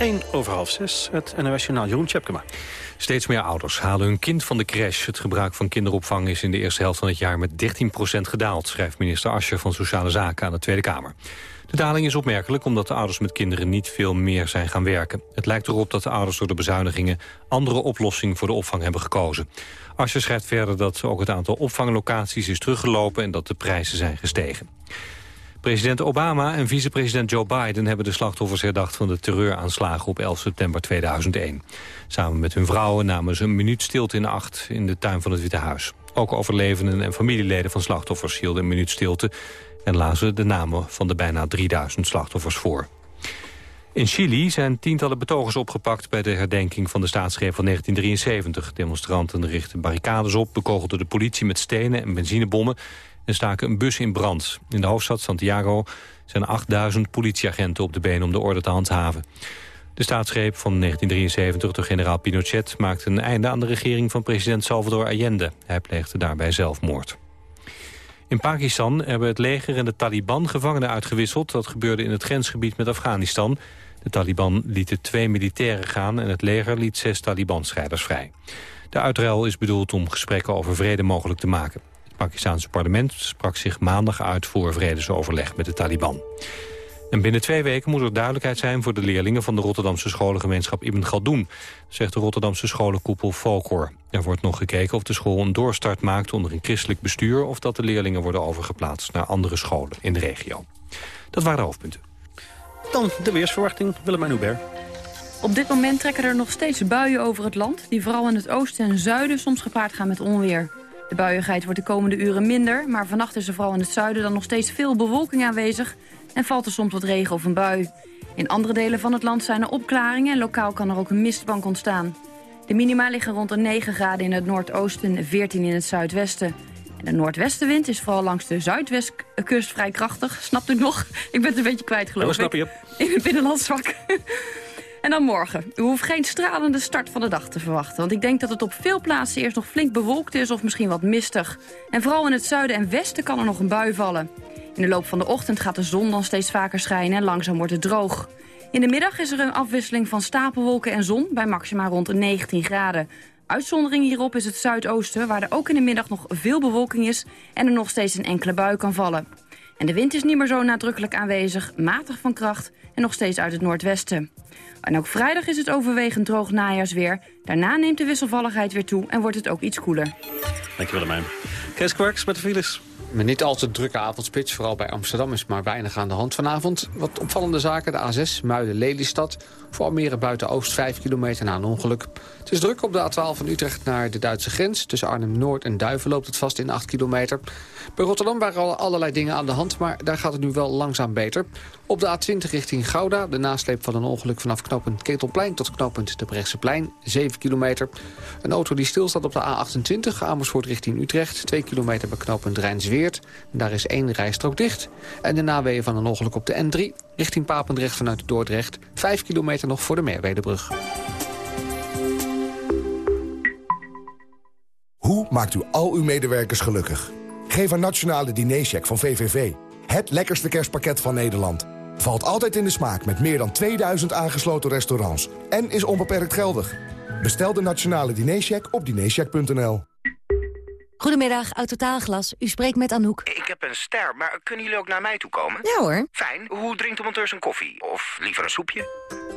S2: 1 over half 6, het NOS Journaal Jeroen Tjepkema.
S3: Steeds meer ouders halen hun kind van de crash. Het gebruik van kinderopvang is in de eerste helft van het jaar met 13% gedaald... schrijft minister Ascher van Sociale Zaken aan de Tweede Kamer. De daling is opmerkelijk omdat de ouders met kinderen niet veel meer zijn gaan werken. Het lijkt erop dat de ouders door de bezuinigingen andere oplossing voor de opvang hebben gekozen. Ascher schrijft verder dat ook het aantal opvanglocaties is teruggelopen en dat de prijzen zijn gestegen. President Obama en vicepresident Joe Biden hebben de slachtoffers herdacht van de terreuraanslagen op 11 september 2001. Samen met hun vrouwen namen ze een minuut stilte in acht in de tuin van het Witte Huis. Ook overlevenden en familieleden van slachtoffers hielden een minuut stilte en lazen de namen van de bijna 3000 slachtoffers voor. In Chili zijn tientallen betogers opgepakt bij de herdenking van de staatsgreep van 1973. Demonstranten richtten barricades op, bekogelden de politie met stenen en benzinebommen en staken een bus in brand. In de hoofdstad Santiago zijn 8000 politieagenten op de been om de orde te handhaven. De staatsgreep van 1973 door generaal Pinochet maakte een einde aan de regering van president Salvador Allende. Hij pleegde daarbij zelfmoord. In Pakistan hebben het leger en de Taliban gevangenen uitgewisseld. Dat gebeurde in het grensgebied met Afghanistan. De Taliban lieten twee militairen gaan en het leger liet zes Taliban-strijders vrij. De uitruil is bedoeld om gesprekken over vrede mogelijk te maken. Het Pakistanse parlement sprak zich maandag uit voor vredesoverleg met de Taliban. En binnen twee weken moet er duidelijkheid zijn voor de leerlingen van de Rotterdamse scholengemeenschap Ibn Galdoen, zegt de Rotterdamse scholenkoepel Volkor. Er wordt nog gekeken of de school een doorstart maakt onder een christelijk bestuur of dat de leerlingen worden overgeplaatst naar andere scholen in de regio. Dat waren de hoofdpunten.
S2: Dan de weersverwachting, Willemijn Hubert.
S31: Op dit moment trekken er nog steeds buien over het land... die vooral in het oosten en zuiden soms gepaard gaan met onweer. De buiigheid wordt de komende uren minder... maar vannacht is er vooral in het zuiden dan nog steeds veel bewolking aanwezig... en valt er soms wat regen of een bui. In andere delen van het land zijn er opklaringen... en lokaal kan er ook een mistbank ontstaan. De minima liggen rond de 9 graden in het noordoosten en 14 in het zuidwesten. En de noordwestenwind is vooral langs de zuidwestkust vrij krachtig. Snapt u nog? Ik ben het een beetje kwijt geloof
S2: Ja,
S31: ik.
S2: snap je.
S31: In het binnenlands zwak. <laughs> En dan morgen. U hoeft geen stralende start van de dag te verwachten. Want ik denk dat het op veel plaatsen eerst nog flink bewolkt is of misschien wat mistig. En vooral in het zuiden en westen kan er nog een bui vallen. In de loop van de ochtend gaat de zon dan steeds vaker schijnen en langzaam wordt het droog. In de middag is er een afwisseling van stapelwolken en zon bij maxima rond de 19 graden. Uitzondering hierop is het zuidoosten, waar er ook in de middag nog veel bewolking is... en er nog steeds een enkele bui kan vallen. En de wind is niet meer zo nadrukkelijk aanwezig, matig van kracht... en nog steeds uit het noordwesten. En ook vrijdag is het overwegend droog najaarsweer. Daarna neemt de wisselvalligheid weer toe en wordt het ook iets koeler.
S2: Dank je. Kees Kwarks met de files.
S6: Met niet al te drukke avondspits, vooral bij Amsterdam is maar weinig aan de hand vanavond. Wat opvallende zaken, de A6 Muiden-Lelystad. Voor Almere buiten Oost 5 kilometer na een ongeluk. Het is druk op de A12 van Utrecht naar de Duitse grens. Tussen Arnhem-Noord en Duiven loopt het vast in 8 kilometer. Bij Rotterdam waren al allerlei dingen aan de hand, maar daar gaat het nu wel langzaam beter. Op de A20 richting Gouda, de nasleep van een ongeluk vanaf knooppunt Ketelplein tot knooppunt de Brechtseplein, 7 kilometer. Een auto die stilstaat op de A28, Amersfoort richting Utrecht, 2 kilometer bij knooppunt Daar is één rijstrook dicht. En de naweeën van een ongeluk op de N3, richting Papendrecht vanuit Dordrecht, 5 kilometer nog voor de Merwedebrug.
S10: Hoe maakt u al uw medewerkers gelukkig? Geef een nationale dinercheck van VVV. Het lekkerste kerstpakket van Nederland. Valt altijd in de smaak met meer dan 2000 aangesloten restaurants. En is onbeperkt geldig. Bestel de nationale dinercheck op dinercheck.nl.
S11: Goedemiddag, Autotaalglas. U spreekt met Anouk.
S32: Ik heb een ster, maar kunnen jullie ook naar mij toe komen?
S11: Ja hoor.
S32: Fijn. Hoe drinkt de monteur zijn koffie? Of liever een soepje?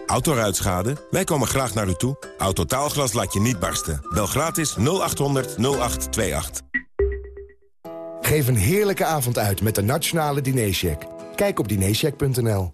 S1: Autoruitschade? Wij komen graag naar u toe. Autotaalglas laat je niet barsten. Bel gratis 0800 0828.
S10: Geef een heerlijke avond uit met de nationale dinercheck. Kijk op dinercheck.nl.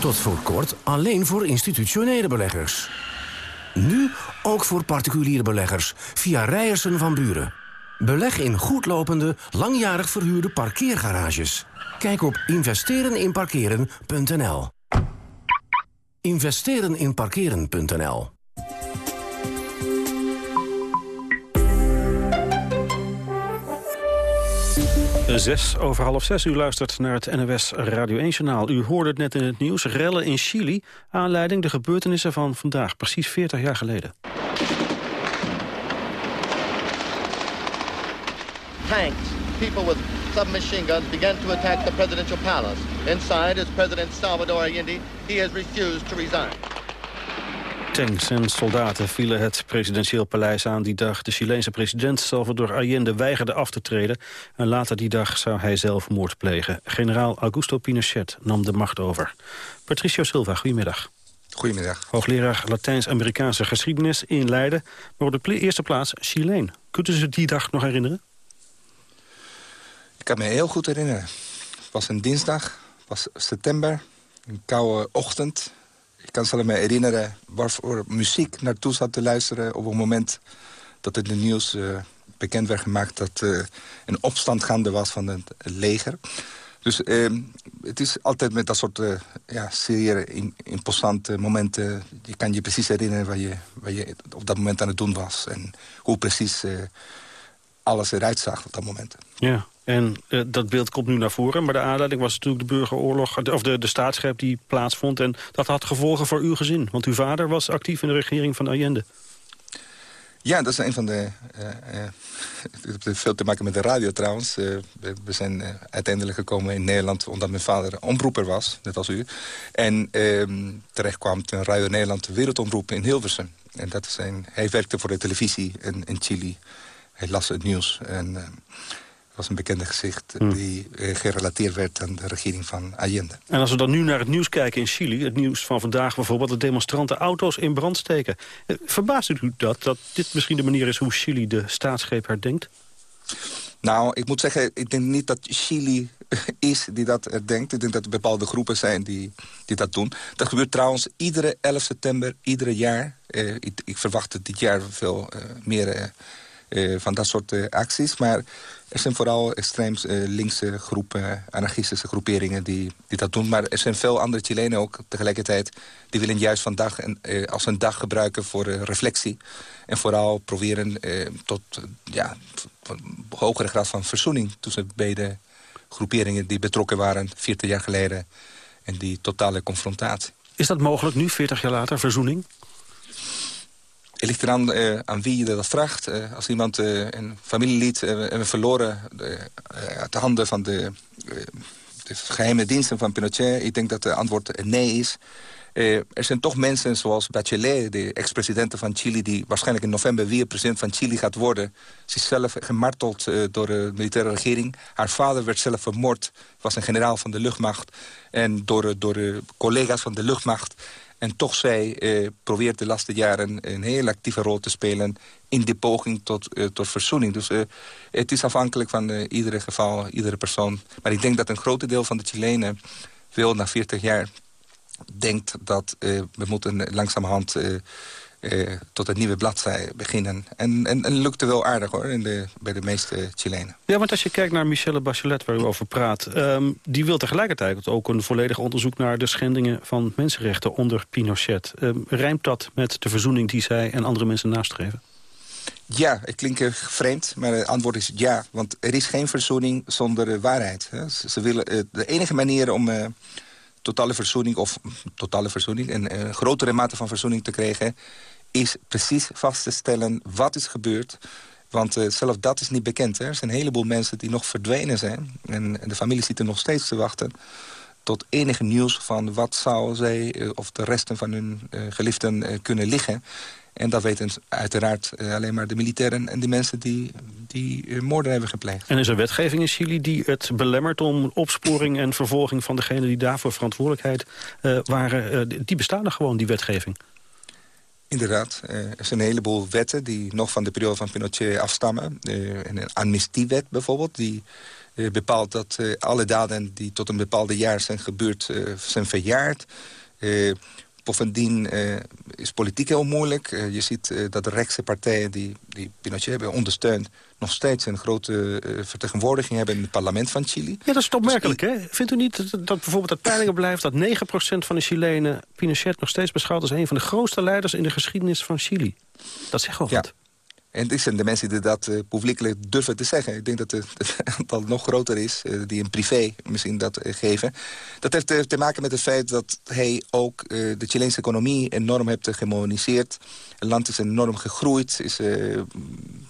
S33: Tot voor kort alleen voor institutionele beleggers. Nu ook voor particuliere beleggers via Rijersen van Buren. Beleg in goedlopende, langjarig verhuurde parkeergarages. Kijk op investereninparkeren.nl Investereninparkeren.nl
S2: Zes over half zes. U luistert naar het NOS Radio 1-journaal. U hoorde het net in het nieuws. Rellen in Chili. Aanleiding de gebeurtenissen van vandaag, precies 40 jaar geleden.
S34: Tanks, people with submachine guns began to attack the presidential palace. Inside is President Salvador Allende. He has refused to resign.
S2: Tanks en soldaten vielen het presidentieel paleis aan die dag. De Chileense president Salvador Allende weigerde af te treden... en later die dag zou hij zelfmoord plegen. Generaal Augusto Pinochet nam de macht over. Patricio Silva, goedemiddag.
S35: Goedemiddag.
S2: Hoogleraar Latijns-Amerikaanse geschiedenis in Leiden... maar op de eerste plaats Chileen. Kunt u zich die dag nog herinneren?
S35: Ik kan me heel goed herinneren. Het was een dinsdag, het was september, een koude ochtend... Ik kan zelf me herinneren waarvoor muziek naartoe zat te luisteren... op het moment dat het het nieuws uh, bekend werd gemaakt... dat uh, een opstand gaande was van het leger. Dus uh, het is altijd met dat soort uh, ja, zeer imposante momenten... je kan je precies herinneren wat je, wat je op dat moment aan het doen was... en hoe precies alles eruit zag op dat moment.
S2: Ja, en uh, dat beeld komt nu naar voren. Maar de aanleiding was natuurlijk de burgeroorlog, of de, de staatsgreep die plaatsvond. En dat had gevolgen voor uw gezin. Want uw vader was actief in de regering van Allende.
S35: Ja, dat is een van de... Uh, uh, het heeft veel te maken met de radio trouwens. we, zijn uiteindelijk gekomen in Nederland omdat mijn vader omroeper was, net als u. En ehm, terecht kwam ten Radio Nederland de wereldomroep in Hilversum. En dat zijn, hij werkte voor de televisie in, in Chili. Hij las het nieuws en was een bekende gezicht
S2: Hmm.
S35: die eh, gerelateerd werd aan de regering van Allende.
S2: En als we dan nu naar het nieuws kijken in Chili... het nieuws van vandaag bijvoorbeeld... dat demonstranten auto's in brand steken. Eh, Verbaast u dat, dat dit misschien de manier is hoe Chili de staatsgreep herdenkt?
S35: Nou, ik moet zeggen, ik denk niet dat Chili <laughs> is die dat herdenkt. Ik denk dat er bepaalde groepen zijn die, die dat doen. Dat gebeurt trouwens iedere 11 september, iedere jaar. Eh, ik, ik verwacht dit jaar veel meer... van dat soort acties. Maar er zijn vooral extreem eh, linkse groepen, anarchistische groeperingen die, die dat doen. Maar er zijn veel andere Chilenen ook tegelijkertijd... die willen juist vandaag een, eh, als een dag gebruiken voor eh, reflectie. En vooral proberen tot ja, een hogere graad van verzoening... tussen beide groeperingen die betrokken waren 40 jaar geleden... en die totale confrontatie.
S2: Is dat mogelijk nu, 40 jaar later, verzoening?
S35: Het ligt eraan uh, aan wie je dat vraagt. Uh, als iemand uh, een familielid verloren uit de handen van de, geheime diensten van Pinochet... ik denk dat de antwoord nee is. er zijn toch mensen zoals Bachelet, de ex-president van Chili... die waarschijnlijk in november weer president van Chili gaat worden. Ze is zelf gemarteld door de militaire regering. Haar vader werd zelf vermoord, was een generaal van de luchtmacht. En door, door collega's van de luchtmacht... En toch zij eh, probeert de laatste jaren een heel actieve rol te spelen... in de poging tot, uh, tot verzoening. Dus uh, het is afhankelijk van iedere geval, iedere persoon. Maar ik denk dat een groot deel van de Chilenen... wil na 40 jaar denkt dat we moeten langzamerhand... Uh, tot een nieuwe bladzij beginnen. En, en, en lukte wel aardig hoor, in de, bij de meeste Chilenen.
S2: Ja, want als je kijkt naar Michelle Bachelet, waar u over praat... Um, die wil tegelijkertijd ook een volledig onderzoek... naar de schendingen van mensenrechten onder Pinochet. Um, rijmt dat met de verzoening die zij en andere mensen nastreven?
S35: Ja, het klinkt vreemd, maar het antwoord is ja. Want er is geen verzoening zonder waarheid. Hè. Ze, ze, willen, uh, de enige manier om totale verzoening... of totale verzoening, een, grotere mate van verzoening te krijgen is precies vast te stellen wat is gebeurd... Want uh, zelfs dat is niet bekend. Hè. Er zijn een heleboel mensen die nog verdwenen zijn. En, de familie zit er nog steeds te wachten tot enige nieuws van wat zou zij of de resten van hun geliefden kunnen liggen. En dat weten uiteraard alleen maar de militairen en de mensen die, die moorden hebben gepleegd.
S2: En is er wetgeving in Chili die het belemmert om opsporing en vervolging van degenen die daarvoor verantwoordelijkheid uh, waren? Uh, die bestaan er gewoon, die wetgeving.
S35: Inderdaad, er zijn een heleboel wetten die nog van de periode van Pinochet afstammen. een amnestiewet bijvoorbeeld, die bepaalt dat alle daden die tot een bepaalde jaar zijn gebeurd, zijn verjaard. Bovendien uh, is politiek heel moeilijk. Uh, je ziet uh, dat de rechtse partijen die, die Pinochet hebben ondersteund... nog steeds een grote vertegenwoordiging hebben in het parlement van Chili.
S2: Ja, dat is toch opmerkelijk, hè? Vindt u niet dat, dat bijvoorbeeld uit peilingen blijft... dat 9% van de Chilenen Pinochet nog steeds beschouwt... als een van de grootste leiders in de geschiedenis van Chili? Dat zegt wel wat.
S35: En dit zijn de mensen die dat uh, publiekelijk durven te zeggen. Ik denk dat het, <laughs> aantal nog groter is, uh, die in privé misschien dat uh, geven. Dat heeft te maken met het feit dat hij ook de Chileense economie enorm heeft gegemoniseerd. Het land is enorm gegroeid, is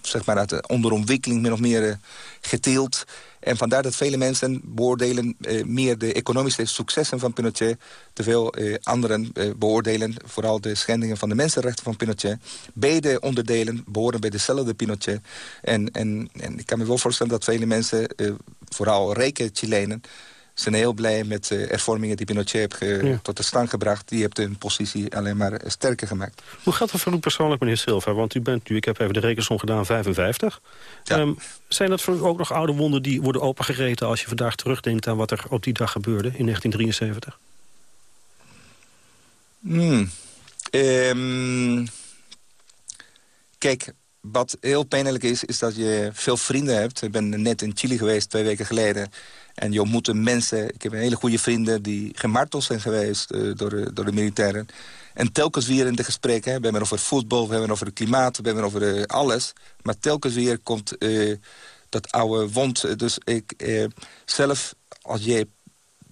S35: zeg maar uit de onderontwikkeling min of meer geteeld. En vandaar dat vele mensen beoordelen eh, meer de economische successen van Pinochet... terwijl eh, anderen eh, beoordelen vooral de schendingen van de mensenrechten van Pinochet. Beide onderdelen behoren bij dezelfde Pinochet. En, en, en ik kan me wel voorstellen dat vele mensen, eh, vooral rijke Chilenen zijn heel blij met de hervormingen die Pinochet heeft tot de stand gebracht. Die heeft hun positie alleen maar sterker gemaakt.
S2: Hoe gaat het voor u persoonlijk, meneer Silva? Want u bent nu, ik heb even de rekensom gedaan, 55. Ehm, zijn dat voor u ook nog oude wonden die worden opengereten... als je vandaag terugdenkt aan wat er op die dag gebeurde in 1973?
S35: Hmm. Um, kijk, wat heel pijnlijk is, is dat je veel vrienden hebt. Ik ben net in Chili geweest twee weken geleden. En je ontmoet mensen. Ik heb hele goede vrienden die gemarteld zijn geweest uh, door, de, door de militairen. En telkens weer in de gesprekken. We hebben over voetbal, we hebben over het klimaat, we hebben over uh, alles. Maar telkens weer komt uh, dat oude wond. Dus ik zelf, als jij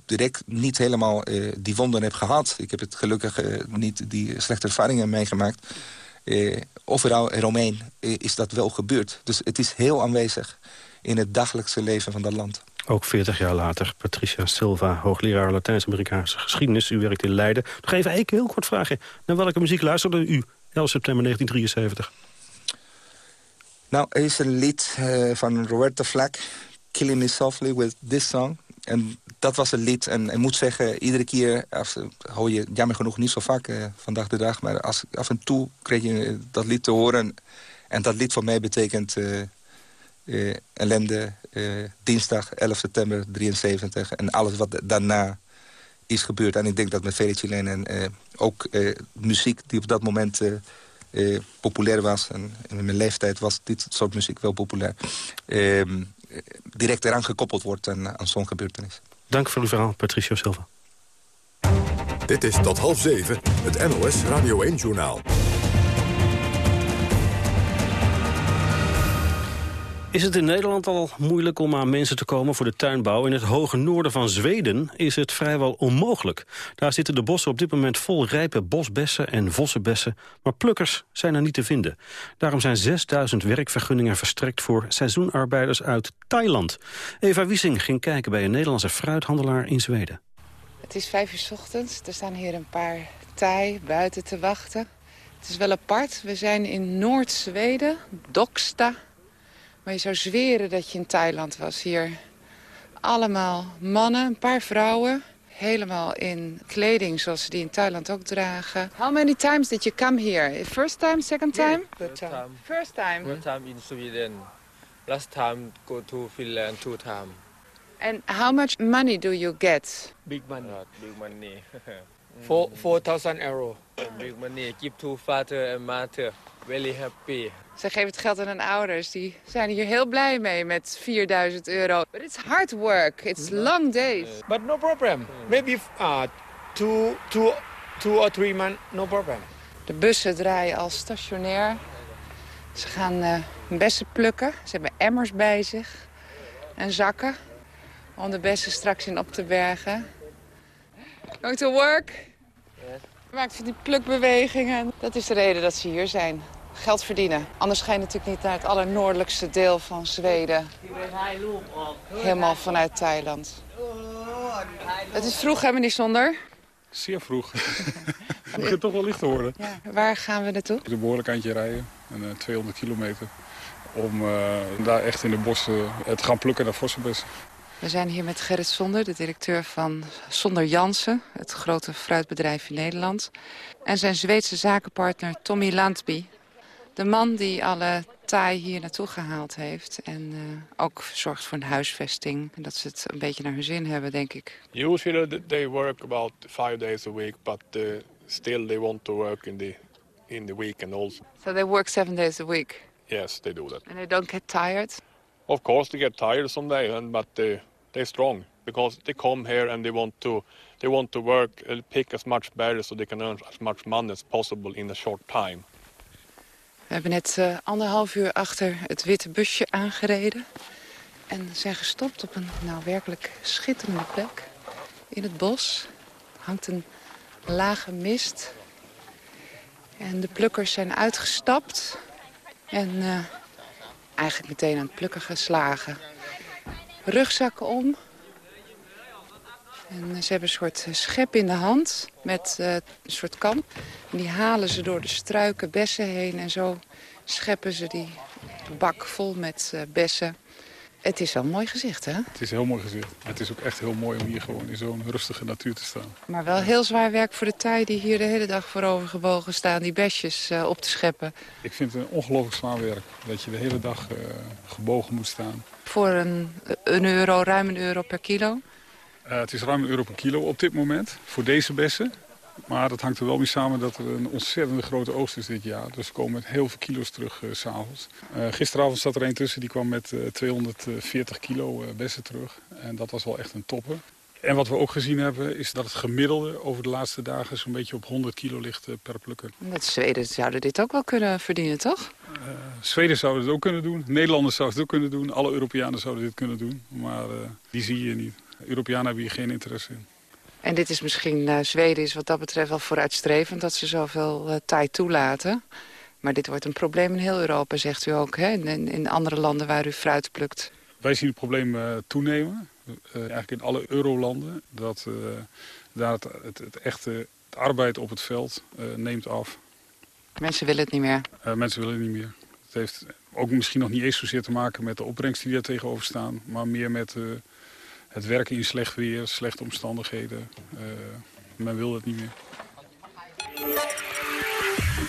S35: direct niet helemaal die wonden hebt gehad... ik heb het gelukkig niet die slechte ervaringen meegemaakt... overal in Romein is dat wel gebeurd. Dus het is heel aanwezig in het dagelijkse leven van dat land.
S2: Ook 40 jaar later, Patricia Silva, hoogleraar Latijns-Amerikaanse geschiedenis. U werkt in Leiden. Nog even een heel kort vraagje. Naar welke muziek luisterde u 11 september 1973?
S35: Nou, er is een lied uh, van Roberta Flack, Killing Me Softly with This Song. En dat was een lied. En ik moet zeggen, iedere keer, als, hoor je jammer genoeg niet zo vaak uh, vandaag de dag... maar als, af en toe kreeg je dat lied te horen. En dat lied voor mij betekent... uh, ellende, uh, dinsdag 11 september 73 en alles wat daarna is gebeurd. En ik denk dat met vele Chilenen uh, ook muziek die op dat moment populair was... en in mijn leeftijd was dit soort muziek wel populair... Ehm, direct eraan gekoppeld wordt aan, aan zo'n gebeurtenis.
S2: Dank voor uw verhaal, Patricio Silva.
S1: Dit is tot half zeven, het NOS Radio 1-journaal.
S2: Is het in Nederland al moeilijk om aan mensen te komen voor de tuinbouw? In het hoge noorden van Zweden is het vrijwel onmogelijk. Daar zitten de bossen op dit moment vol rijpe bosbessen en vossenbessen. Maar plukkers zijn er niet te vinden. Daarom zijn 6000 werkvergunningen verstrekt voor seizoenarbeiders uit Thailand. Eva Wiesing ging kijken bij een Nederlandse fruithandelaar in Zweden.
S36: Het is vijf uur s ochtends. Er staan hier een paar Thai buiten te wachten. Het is wel apart. We zijn in Noord-Zweden, Doksta maar je zou zweren dat je in Thailand was hier. Allemaal mannen, een paar vrouwen. Helemaal in kleding zoals ze die in Thailand ook dragen. How many times did you come here? First time, second time?
S37: First time.
S36: First time.
S37: First time in Sweden. Last time go to Finland two time.
S36: And how much money do you get?
S37: Big money. Not big money. <laughs> Four, 4,000 euro. Big money. Give to father and mother. Really happy.
S36: Zij geven het geld aan hun ouders. Die zijn hier heel blij mee met 4000 euro. But it's hard work. It's long days.
S37: But no problem. Maybe uh, two, two, two or three months, no problem.
S36: De bussen draaien al stationair. Ze gaan uh, bessen plukken. Ze hebben emmers bij zich. En zakken. Om de bessen straks in op te bergen. Going to work? Yes. Maakt van die plukbewegingen. Dat is de reden dat ze hier zijn. Geld verdienen. Anders ga je natuurlijk niet naar het allernoordelijkste deel van Zweden. Helemaal vanuit Thailand. Het is vroeg, hè, meneer Zonder?
S38: Zeer vroeg. <laughs> Het begint toch wel licht te worden.
S36: Ja. Waar gaan we naartoe?
S38: Een behoorlijk eindje rijden, een, uh, 200 kilometer. Om uh, daar echt in de bossen te gaan plukken naar vossenbessen.
S36: We zijn hier met Gerrit Zonder, de directeur van Zonder Jansen... het grote fruitbedrijf in Nederland. En zijn Zweedse zakenpartner Tommy Landby. De man die alle taai hier naartoe gehaald heeft. En uh, ook zorgt voor een huisvesting. En dat ze het een beetje naar hun zin hebben, denk ik.
S39: Usually they work about five days a week, but uh, still they want to work in the in the weekend also.
S36: So they work seven days a week.
S39: Yes, they do that.
S36: And they don't get tired.
S39: Of course, they get tired someday, and but they they're strong because they come here and they want to they want to work, pick as much berries so they can earn as much money as possible in a short time.
S36: We hebben net uh, anderhalf uur achter het witte busje aangereden. En zijn gestopt op een nou werkelijk schitterende plek. In het bos hangt een lage mist. En de plukkers zijn uitgestapt. En uh, eigenlijk meteen aan het plukken geslagen. Rugzakken om. En ze hebben een soort schep in de hand met uh, een soort kam. En die halen ze door de struiken bessen heen. En zo scheppen ze die bak vol met uh, bessen. Het is wel een mooi gezicht, hè?
S38: Het is een heel mooi gezicht. Het is ook echt heel mooi om hier gewoon in zo'n rustige natuur te staan.
S36: Maar wel heel zwaar werk voor de taai die hier de hele dag voorover gebogen staan... die besjes uh, op te scheppen.
S38: Ik vind het een ongelooflijk zwaar werk. Dat je de hele dag gebogen moet staan.
S36: Voor een, een euro, ruim een euro per kilo?
S38: Uh, het is ruim een euro per kilo op dit moment voor deze bessen. Maar dat hangt er wel mee samen dat er een ontzettende grote oogst is dit jaar. Dus we komen met heel veel kilo's terug uh, s'avonds. Uh, gisteravond zat er een tussen, die kwam met 240 kilo bessen terug. En dat was wel echt een topper. En wat we ook gezien hebben is dat het gemiddelde over de laatste dagen zo'n beetje op 100 kilo ligt per plukker.
S36: Met Zweden zouden dit ook wel kunnen verdienen, toch?
S38: Zweden zouden het ook kunnen doen. Nederlanders zouden het ook kunnen doen. Alle Europeanen zouden dit kunnen doen. Maar die zie je niet. Europeanen hebben hier geen interesse in.
S36: En dit is misschien, uh, Zweden is wat dat betreft wel vooruitstrevend... dat ze zoveel uh, tijd toelaten. Maar dit wordt een probleem in heel Europa, zegt u ook, hè? In, in andere landen waar u fruit plukt.
S38: Wij zien het probleem uh, toenemen, eigenlijk in alle eurolanden. Dat daar het, het, het, echte het arbeid op het veld neemt af.
S36: Mensen willen het niet meer?
S38: mensen willen het niet meer. Het heeft ook misschien nog niet eens zozeer te maken met de opbrengsten die daar tegenover staan... maar meer met het werken in slecht weer, slechte omstandigheden. Uh, men wil het niet meer.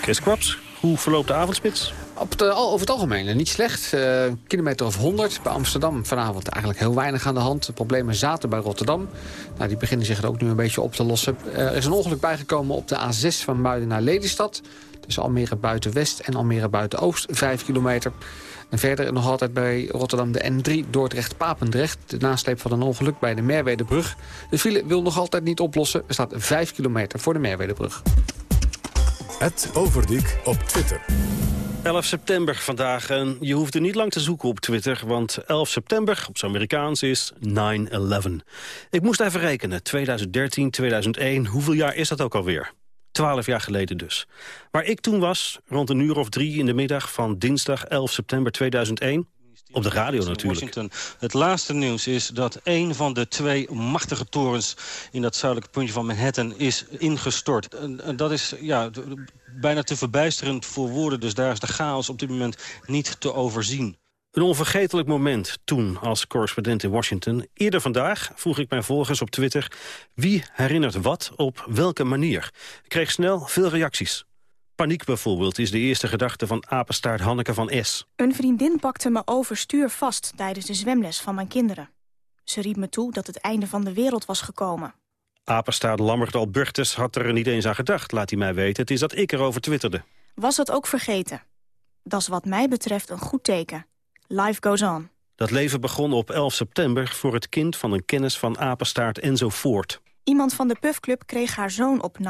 S2: Chris Kwaps, hoe verloopt de avondspits?
S6: Op de, over het algemeen niet slecht. Uh, kilometer of 100. Bij Amsterdam vanavond eigenlijk heel weinig aan de hand. De problemen zaten bij Rotterdam. Nou, die beginnen zich er ook nu een beetje op te lossen. Uh, er is een ongeluk bijgekomen op de A6 van Muiden naar Lelystad. Tussen Almere Buiten-West en Almere Buiten-Oost. 5 kilometer. En verder nog altijd bij Rotterdam de N3 Dordrecht-Papendrecht. De nasleep van een ongeluk bij de Merwedebrug. De file wil nog altijd niet oplossen. Er staat 5 kilometer voor de Merwedebrug.
S1: Het Overdiek op Twitter.
S2: 11 september vandaag en je hoeft er niet lang te zoeken op Twitter... want 11 september, op zijn Amerikaans, is 9-11. Ik moest even rekenen, 2013, 2001, hoeveel jaar is dat ook alweer? Twaalf jaar geleden dus. Waar ik toen was, rond een uur of drie in de middag van dinsdag 11 september 2001... Op de radio natuurlijk.
S40: Washington. Het laatste nieuws is dat een van de twee machtige torens... in dat zuidelijke puntje van Manhattan is ingestort. En dat is ja, bijna te verbijsterend voor woorden. Dus daar is de chaos op dit moment niet te overzien.
S2: Een onvergetelijk moment toen als correspondent in Washington. Eerder vandaag vroeg ik mijn volgers op Twitter... wie herinnert wat op welke manier. Ik kreeg snel veel reacties. Paniek bijvoorbeeld is de eerste gedachte van apenstaart Hanneke van S.
S41: Een vriendin pakte me overstuur vast tijdens de zwemles van mijn kinderen. Ze riep me toe dat het einde van de wereld was gekomen.
S2: Apenstaart Lammerdal Burgtes had er niet eens aan gedacht, laat hij mij weten. Het is dat ik erover twitterde.
S41: Was het ook vergeten? Dat is wat mij betreft een goed teken. Life goes on.
S2: Dat leven begon op 11 september voor het kind van een kennis van apenstaart enzovoort.
S41: Iemand van de Puffclub kreeg haar zoon op 9-11.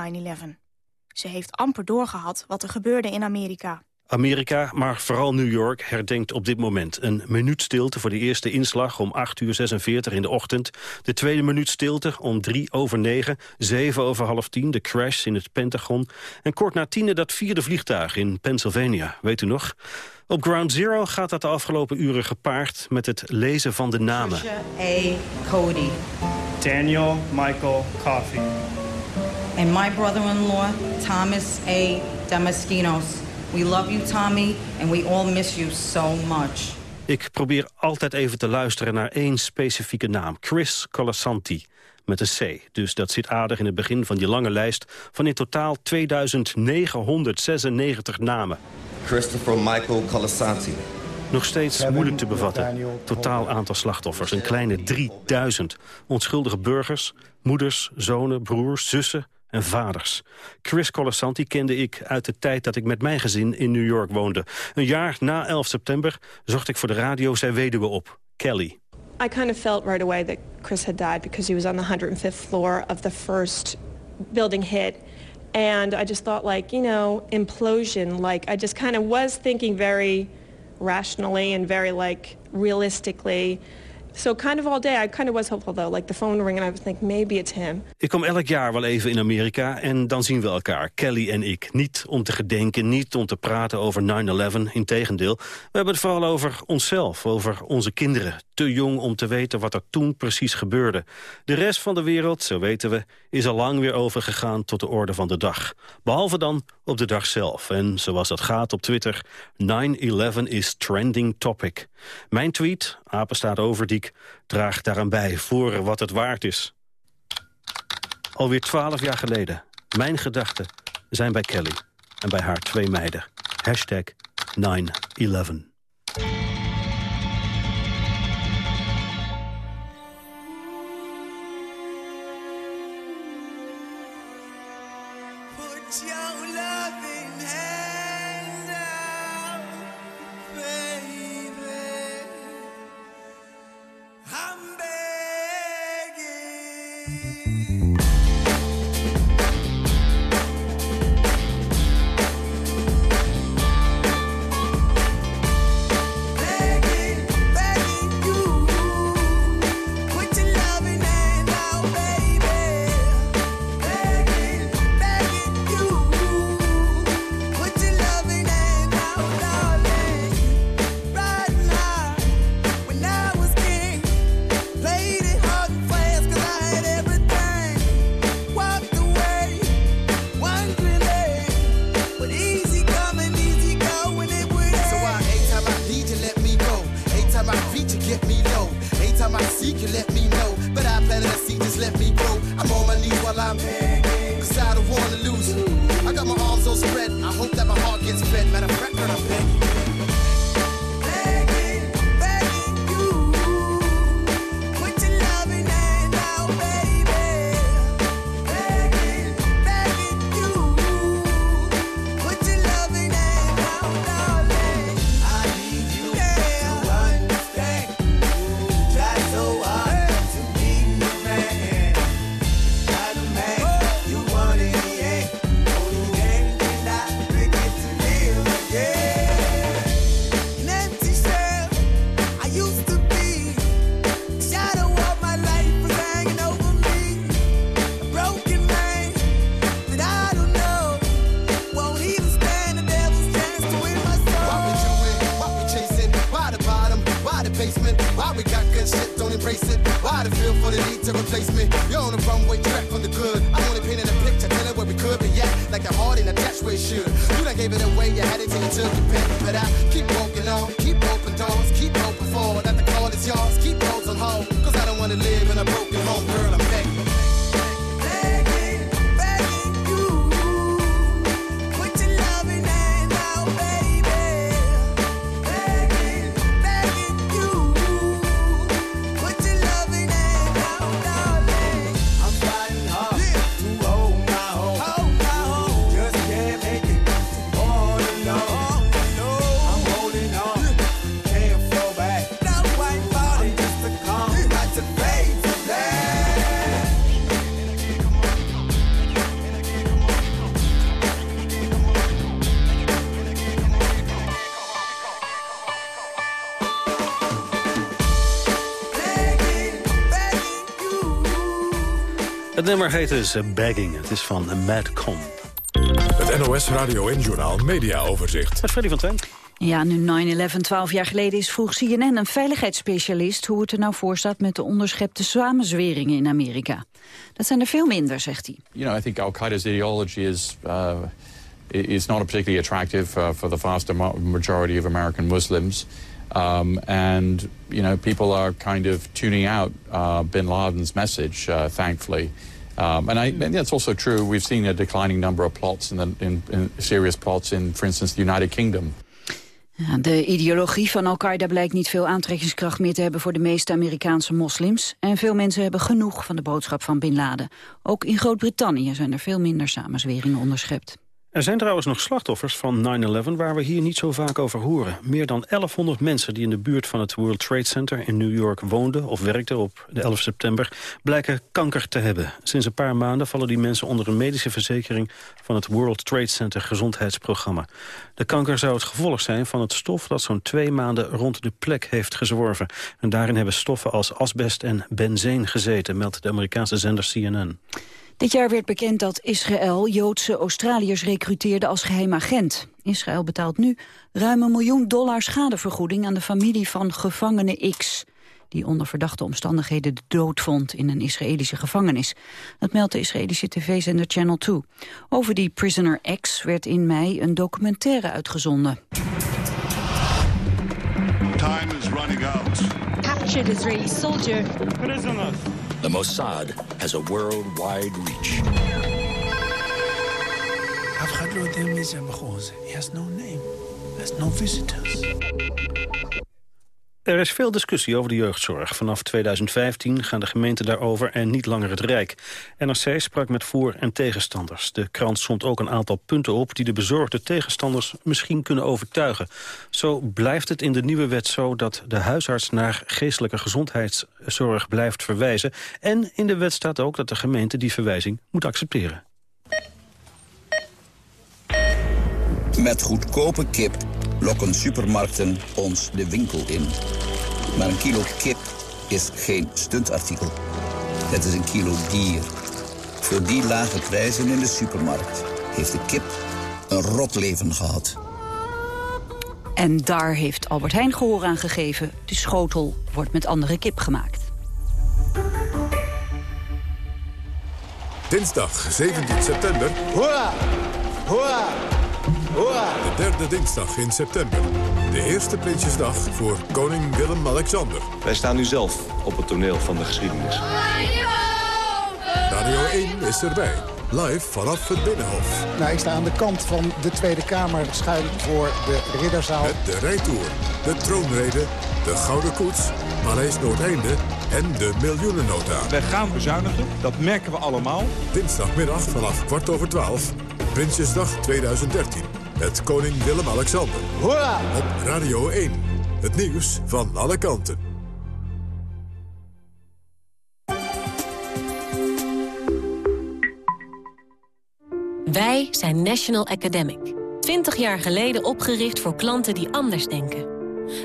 S41: Ze heeft amper doorgehad wat er gebeurde in Amerika.
S2: Amerika, maar vooral New York, herdenkt op dit moment. Een minuut stilte voor de eerste inslag om 8 uur 46 in de ochtend. De tweede minuut stilte om 3 over 9, 7 over half 10, de crash in het Pentagon. En kort na tiende dat vierde vliegtuig in Pennsylvania, weet u nog? Op Ground Zero gaat dat de afgelopen uren gepaard met het lezen van de namen.
S42: A. Cody.
S43: Daniel Michael Coffey.
S42: And my brother-in-law, Thomas A. Damaskinos. We love you, Tommy, and we all miss you so much.
S2: Ik probeer altijd even te luisteren naar één specifieke naam. Chris Colasanti, met een C. Dus dat zit aardig in het begin van die lange lijst... van in totaal 2996 namen.
S44: Christopher Michael Colasanti.
S2: Nog steeds moeilijk te bevatten. Totaal aantal slachtoffers, een kleine 3000. Onschuldige burgers, moeders, zonen, broers, zussen en vaders. Chris Colasanti kende ik uit de tijd dat ik met mijn gezin in New York woonde. Een jaar na 11 september zocht ik voor de radio zijn weduwe op, Kelly.
S45: I kind of felt right away that Chris had died because he was on the 105th floor of the first building hit. And I just thought like, you know, implosion. Like I just kind of was thinking very rationally and very like realistically. So kind of all day, I kind of was hopeful though. Like the phone ring and I was thinking maybe it's him.
S2: Ik kom elk jaar wel even in Amerika en dan zien we elkaar, Kelly en ik. Niet om te gedenken, niet om te praten over 9-11, integendeel. We hebben het vooral over onszelf, over onze kinderen. Te jong om te weten wat er toen precies gebeurde. De rest van de wereld, zo weten we, is al lang weer overgegaan tot de orde van de dag. Behalve dan op de dag zelf. En zoals dat gaat op Twitter, 9-11 is trending topic. Mijn tweet, apenstaat overdiek, draagt daaraan bij voor wat het waard is. Alweer twaalf jaar geleden. Mijn gedachten zijn bij Kelly en bij haar twee meiden. Hashtag 9-11. Nummer heet dus Bagging. Het is van Mad Con.
S1: Het NOS Radio en Journal Media Overzicht.
S2: Met Freddy van Tijn.
S46: Ja, nu 9-11, 12 jaar geleden is vroeg CNN een veiligheidsspecialist... hoe het er nou voor staat met de onderschepte samenzweringen in Amerika. Dat zijn er veel minder, zegt hij.
S47: You know, I think Al-Qaeda's ideology is... Uh, is not particularly attractive uh, for the vast majority of American Muslims. Um, and, you know, people are kind of tuning out uh, bin Laden's message, uh, thankfully. Um, and, I, and that's also true. We've seen a declining number of plots, in, the, in, in serious plots in, for instance, the United Kingdom.
S46: De ideologie van Al-Qaeda blijkt niet veel aantrekkingskracht meer te hebben voor de meeste Amerikaanse moslims. En veel mensen hebben genoeg van de boodschap van Bin Laden. Ook in Groot-Brittannië zijn er veel minder samenzweringen onderschept.
S2: Er zijn trouwens nog slachtoffers van 9-11 waar we hier niet zo vaak over horen. Meer dan 1100 mensen die in de buurt van het World Trade Center in New York woonden of werkten op de 11 september blijken kanker te hebben. Sinds een paar maanden vallen die mensen onder een medische verzekering van het World Trade Center gezondheidsprogramma. De kanker zou het gevolg zijn van het stof dat zo'n twee maanden rond de plek heeft gezworven. En daarin hebben stoffen als asbest en benzeen gezeten, meldt de Amerikaanse zender CNN.
S46: Dit jaar werd bekend dat Israël Joodse Australiërs recruteerde als geheim agent. Israël betaalt nu ruim een miljoen dollar schadevergoeding aan de familie van gevangene X die onder verdachte omstandigheden de dood vond in een Israëlische gevangenis. Dat meldt de Israëlische tv-zender Channel 2. Over die prisoner X werd in mei een documentaire uitgezonden.
S48: Time is running out.
S49: Captured Israeli soldier.
S48: Prisoners.
S50: The Mossad has a worldwide reach.
S48: He has no name. There's no visitors.
S2: Er is veel discussie over de jeugdzorg. Vanaf 2015 gaan de gemeenten daarover en niet langer het Rijk. NRC sprak met voor- en tegenstanders. De krant stond ook een aantal punten op... die de bezorgde tegenstanders misschien kunnen overtuigen. Zo blijft het in de nieuwe wet zo dat de huisarts... naar geestelijke gezondheidszorg blijft verwijzen. En in de wet staat ook dat de gemeente die verwijzing moet accepteren.
S50: Met goedkope kip lokken supermarkten ons de winkel in. Maar een kilo kip is geen stuntartikel. Het is een kilo dier. Voor die lage prijzen in de supermarkt heeft de kip een rot leven gehad.
S46: En daar heeft Albert Heijn gehoor aan gegeven. De schotel wordt met andere kip gemaakt.
S1: Dinsdag 17 september.
S48: Hoera! Hoera!
S1: De derde dinsdag in september. De eerste Prinsjesdag voor koning Willem-Alexander.
S51: Wij staan nu zelf op het toneel van de geschiedenis.
S1: Radio 1 is erbij. Live vanaf het Binnenhof.
S52: Nou, ik sta aan de kant van de Tweede Kamer schuil voor de Ridderzaal.
S1: Met de rijtour, de troonrede, de Gouden Koets, Paleis Noordeinde en de miljoenennota.
S53: Wij gaan bezuinigen, dat merken we allemaal.
S1: Dinsdagmiddag vanaf kwart over twaalf, Prinsjesdag 2013. Met koning Willem-Alexander.
S48: Hoera!
S1: Op Radio 1. Het nieuws van alle kanten.
S54: Wij zijn National Academic. 20 jaar geleden opgericht voor klanten die anders denken.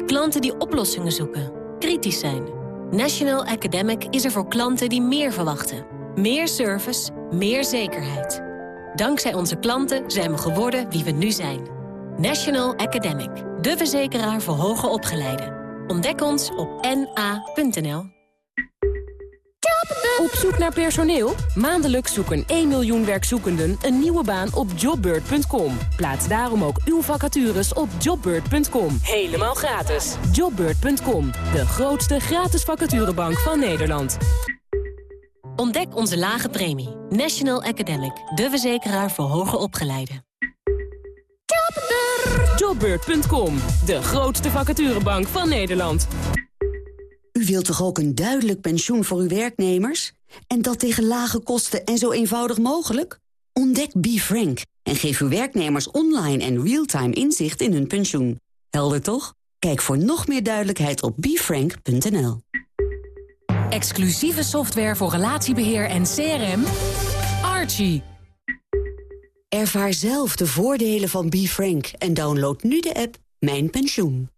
S54: Klanten die oplossingen zoeken, kritisch zijn. National Academic is er voor klanten die meer verwachten. Meer service, meer zekerheid. Dankzij onze klanten zijn we geworden wie we nu zijn. National Academic, de verzekeraar voor hoger opgeleiden. Ontdek ons op na.nl.
S20: Op zoek naar personeel? Maandelijks zoeken 1 miljoen werkzoekenden een nieuwe baan op jobbird.com. Plaats daarom ook uw vacatures op jobbird.com. Helemaal gratis. Jobbird.com, de grootste gratis vacaturebank van Nederland.
S54: Ontdek onze lage premie. National Academic, de verzekeraar voor hoger opgeleiden.
S20: Jobbird.com, de grootste vacaturebank van Nederland.
S55: U wilt toch ook een duidelijk pensioen voor uw werknemers? En dat tegen lage kosten en zo eenvoudig mogelijk? Ontdek BeFrank en geef uw werknemers online en real-time inzicht in hun pensioen. Helder toch? Kijk voor nog meer duidelijkheid op befrank.nl.
S20: Exclusieve software voor relatiebeheer en CRM. Archie.
S55: Ervaar zelf de voordelen van BeFrank en download nu de app Mijn Pensioen.